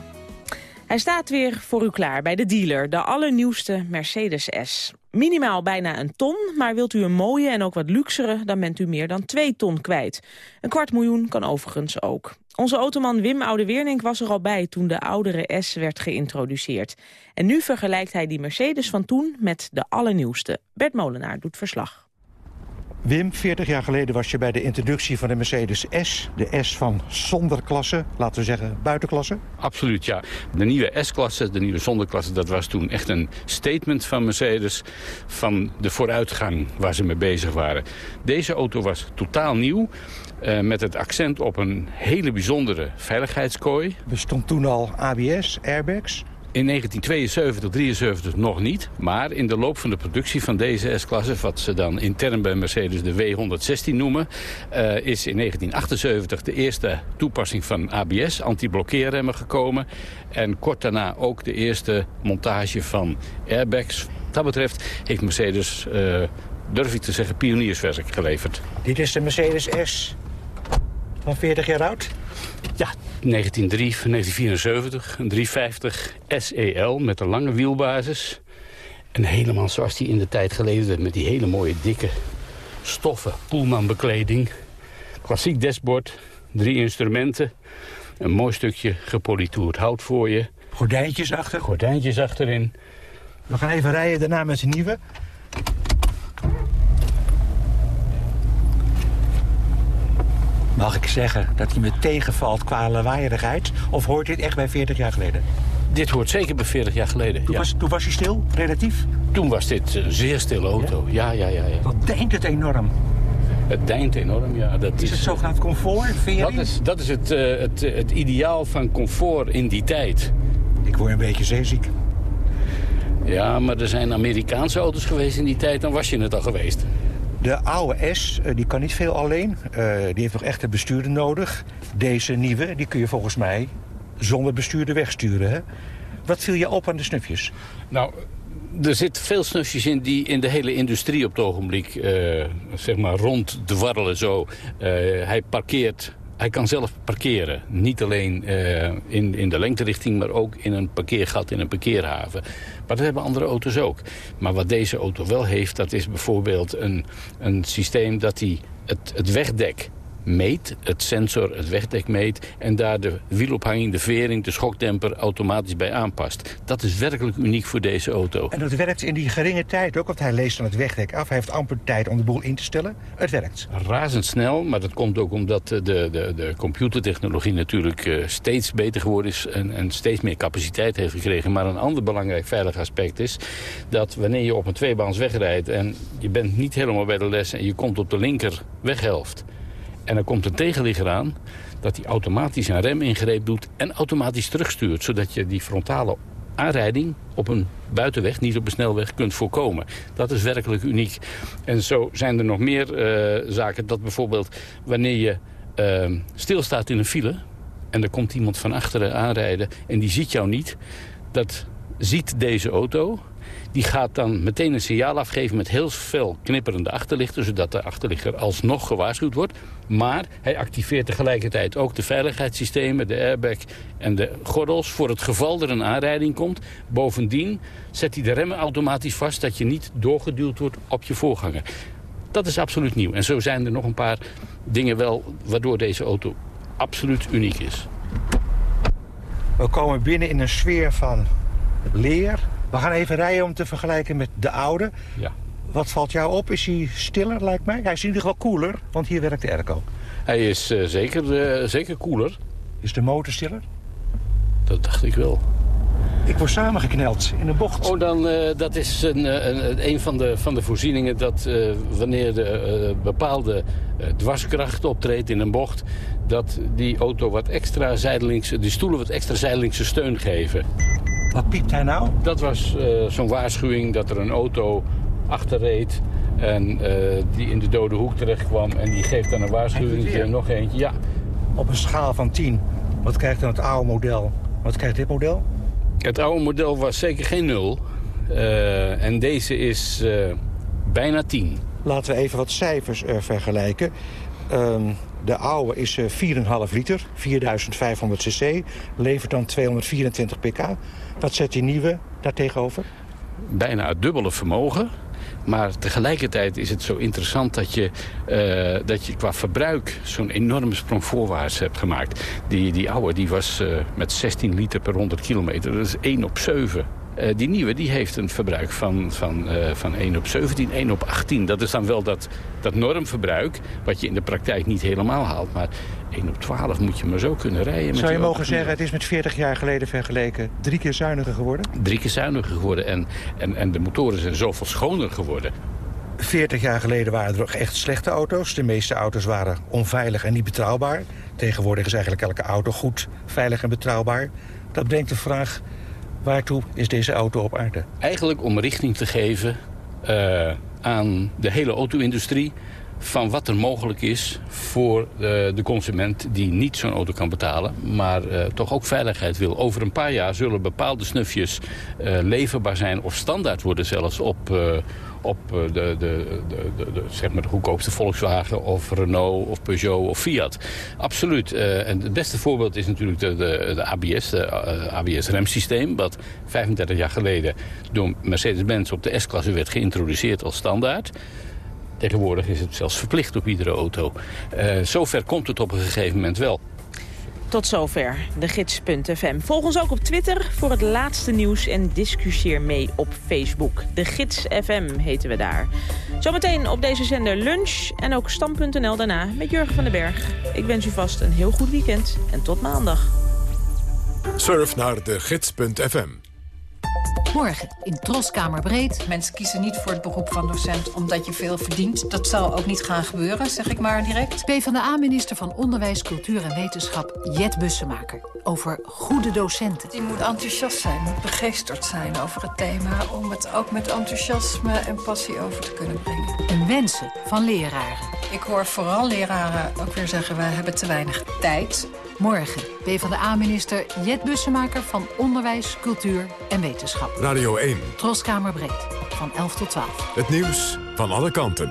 Hij staat weer voor u klaar bij de dealer, de allernieuwste Mercedes S. Minimaal bijna een ton, maar wilt u een mooie en ook wat luxere... dan bent u meer dan twee ton kwijt. Een kwart miljoen kan overigens ook. Onze automan Wim Oude-Wernink was er al bij toen de oudere S werd geïntroduceerd. En nu vergelijkt hij die Mercedes van toen met de allernieuwste. Bert Molenaar doet verslag. Wim, 40 jaar geleden was je bij de introductie van de Mercedes S. De S van zonderklasse, laten we zeggen buitenklasse. Absoluut, ja. De nieuwe S-klasse, de nieuwe zonderklasse, dat was toen echt een statement van Mercedes... van de vooruitgang waar ze mee bezig waren. Deze auto was totaal nieuw. Uh, met het accent op een hele bijzondere veiligheidskooi. Bestond toen al ABS, airbags? In 1972, 73 nog niet. Maar in de loop van de productie van deze S-klasse... wat ze dan intern bij Mercedes de W116 noemen... Uh, is in 1978 de eerste toepassing van ABS, anti-blokkeerremmen, gekomen. En kort daarna ook de eerste montage van airbags. Wat dat betreft heeft Mercedes, uh, durf ik te zeggen, pionierswerk geleverd. Dit is de Mercedes S van 40 jaar oud? Ja, 1903, 1974, een 350 SEL met een lange wielbasis. En helemaal zoals die in de tijd geleverd werd met die hele mooie dikke stoffen Pullman-bekleding. Klassiek dashboard, drie instrumenten, een mooi stukje gepolitoerd hout voor je. Gordijntjes achter? Gordijntjes achterin. We gaan even rijden daarna met zijn nieuwe. Mag ik zeggen dat hij me tegenvalt qua lawaaierigheid? Of hoort dit echt bij 40 jaar geleden? Dit hoort zeker bij 40 jaar geleden, Toen, ja. was, toen was hij stil, relatief? Toen was dit een zeer stille auto, ja, ja, ja. ja. Wat deint het enorm? Het deint enorm, ja. Dat Is is, het zogenaamd comfort, vering? dat is, dat is het, uh, het, het ideaal van comfort in die tijd. Ik word een beetje zeeziek. Ja, maar er zijn Amerikaanse auto's geweest in die tijd, dan was je het al geweest. De oude S, die kan niet veel alleen. Uh, die heeft nog echt een bestuurder nodig. Deze nieuwe, die kun je volgens mij zonder bestuurder wegsturen. Hè? Wat viel je op aan de snufjes? Nou, Er zitten veel snufjes in die in de hele industrie op het ogenblik uh, zeg maar ronddwarrelen zo. Hij parkeert hij kan zelf parkeren. Niet alleen uh, in, in de lengterichting, maar ook in een parkeergat in een parkeerhaven. Maar dat hebben andere auto's ook. Maar wat deze auto wel heeft, dat is bijvoorbeeld een, een systeem dat hij het, het wegdek meet, het sensor, het wegdek meet... en daar de wielophanging, de vering, de schokdemper automatisch bij aanpast. Dat is werkelijk uniek voor deze auto. En dat werkt in die geringe tijd ook, want hij leest dan het wegdek af. Hij heeft amper tijd om de boel in te stellen. Het werkt. Razendsnel, maar dat komt ook omdat de, de, de computertechnologie natuurlijk uh, steeds beter geworden is... En, en steeds meer capaciteit heeft gekregen. Maar een ander belangrijk veilig aspect is dat wanneer je op een tweebaans wegrijdt... en je bent niet helemaal bij de les en je komt op de linker weghelft en dan komt een tegenligger aan dat hij automatisch een remingreep doet en automatisch terugstuurt. Zodat je die frontale aanrijding op een buitenweg, niet op een snelweg, kunt voorkomen. Dat is werkelijk uniek. En zo zijn er nog meer uh, zaken dat bijvoorbeeld wanneer je uh, stilstaat in een file... en er komt iemand van achteren aanrijden en die ziet jou niet... dat ziet deze auto die gaat dan meteen een signaal afgeven met heel veel knipperende achterlichten... zodat de achterligger alsnog gewaarschuwd wordt. Maar hij activeert tegelijkertijd ook de veiligheidssystemen, de airbag en de gordels... voor het geval er een aanrijding komt. Bovendien zet hij de remmen automatisch vast... dat je niet doorgeduwd wordt op je voorganger. Dat is absoluut nieuw. En zo zijn er nog een paar dingen wel waardoor deze auto absoluut uniek is. We komen binnen in een sfeer van leer, we gaan even rijden om te vergelijken met de oude. Ja. Wat valt jou op? Is hij stiller, lijkt mij? Hij is in ieder geval koeler, want hier werkt de airco. Hij is uh, zeker, uh, zeker koeler. Is de motor stiller? Dat dacht ik wel. Ik word samengekneld in een bocht. Oh, dan, uh, dat is een, een, een, van, de, van de voorzieningen dat wanneer de bepaalde dwarskracht optreedt in een bocht... dat die auto wat extra zijdelings, die stoelen wat extra zijdelingse steun geven. Wat piept hij nou? Dat was uh, zo'n waarschuwing dat er een auto achterreed... en uh, die in de dode hoek terecht kwam. En die geeft dan een waarschuwing. Nog eentje, ja. Op een schaal van 10. Wat krijgt dan het oude model? Wat krijgt dit model? Het oude model was zeker geen nul. Uh, en deze is bijna 10. Laten we even wat cijfers vergelijken. De oude is 4,5 liter, 4500 cc, levert dan 224 pk. Wat zet die nieuwe daartegenover? Bijna het dubbele vermogen. Maar tegelijkertijd is het zo interessant dat je, uh, dat je qua verbruik zo'n enorme sprong voorwaarts hebt gemaakt. Die, die oude die was uh, met 16 liter per 100 kilometer. Dat is 1 op 7. Uh, die nieuwe die heeft een verbruik van, van, uh, van 1 op 17, 1 op 18. Dat is dan wel dat, dat normverbruik, wat je in de praktijk niet helemaal haalt. Maar 1 op 12 moet je maar zo kunnen rijden. Zou je mogen zeggen, het is met 40 jaar geleden vergeleken drie keer zuiniger geworden? Drie keer zuiniger geworden en, en, en de motoren zijn zoveel schoner geworden. 40 jaar geleden waren er ook echt slechte auto's. De meeste auto's waren onveilig en niet betrouwbaar. Tegenwoordig is eigenlijk elke auto goed, veilig en betrouwbaar. Dat brengt de vraag, waartoe is deze auto op aarde? Eigenlijk om richting te geven uh, aan de hele auto-industrie van wat er mogelijk is voor de, de consument die niet zo'n auto kan betalen... maar uh, toch ook veiligheid wil. Over een paar jaar zullen bepaalde snufjes uh, leverbaar zijn of standaard worden zelfs op, op de, de, de, de, zeg maar de goedkoopste Volkswagen of Renault of Peugeot of Fiat. Absoluut. en het beste voorbeeld is natuurlijk de, de, de ABS, de ABS-remsysteem... wat 35 jaar geleden door Mercedes-Benz op de S-klasse werd geïntroduceerd als standaard... Tegenwoordig is het zelfs verplicht op iedere auto. Uh, zover komt het op een gegeven moment wel. Tot zover de gids.fm. Volg ons ook op Twitter voor het laatste nieuws en discussieer mee op Facebook. De Gids.fm heten we daar. Zometeen op deze zender lunch en ook stam.nl daarna met Jurgen van den Berg. Ik wens u vast een heel goed weekend en tot maandag. Surf naar de gids.fm. Morgen in Troskamer Breed. Mensen kiezen niet voor het beroep van docent omdat je veel verdient. Dat zal ook niet gaan gebeuren, zeg ik maar direct. PvdA-minister van Onderwijs, Cultuur en Wetenschap Jet Bussemaker. Over goede docenten. Die moet enthousiast zijn, moet begeesterd zijn over het thema... om het ook met enthousiasme en passie over te kunnen brengen. En wensen van leraren. Ik hoor vooral leraren ook weer zeggen... wij hebben te weinig tijd Morgen PvdA-minister Jet Bussemaker van Onderwijs, Cultuur en Wetenschap. Radio 1. Troskamer Breed, van 11 tot 12. Het nieuws van alle kanten.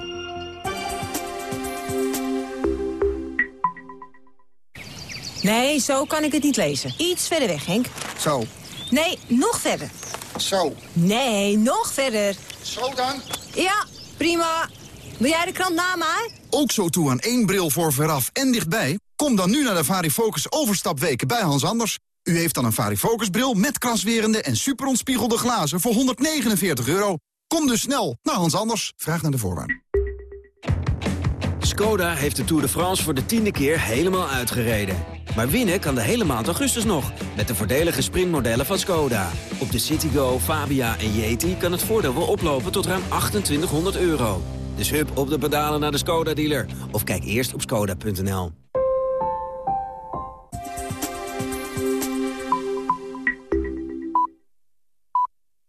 Nee, zo kan ik het niet lezen. Iets verder weg, Henk. Zo. Nee, nog verder. Zo. Nee, nog verder. Zo dan? Ja, prima. Wil jij de krant na mij? Ook zo toe aan één bril voor veraf en dichtbij? Kom dan nu naar de Varifocus overstapweken bij Hans Anders. U heeft dan een Varifocus bril met kraswerende en superontspiegelde glazen voor 149 euro. Kom dus snel naar Hans Anders. Vraag naar de voorwaarden. Skoda heeft de Tour de France voor de tiende keer helemaal uitgereden. Maar winnen kan de hele maand augustus nog, met de voordelige sprintmodellen van Skoda. Op de Citigo, Fabia en Yeti kan het voordeel wel oplopen tot ruim 2800 euro. Dus hup op de pedalen naar de Skoda-dealer. Of kijk eerst op skoda.nl.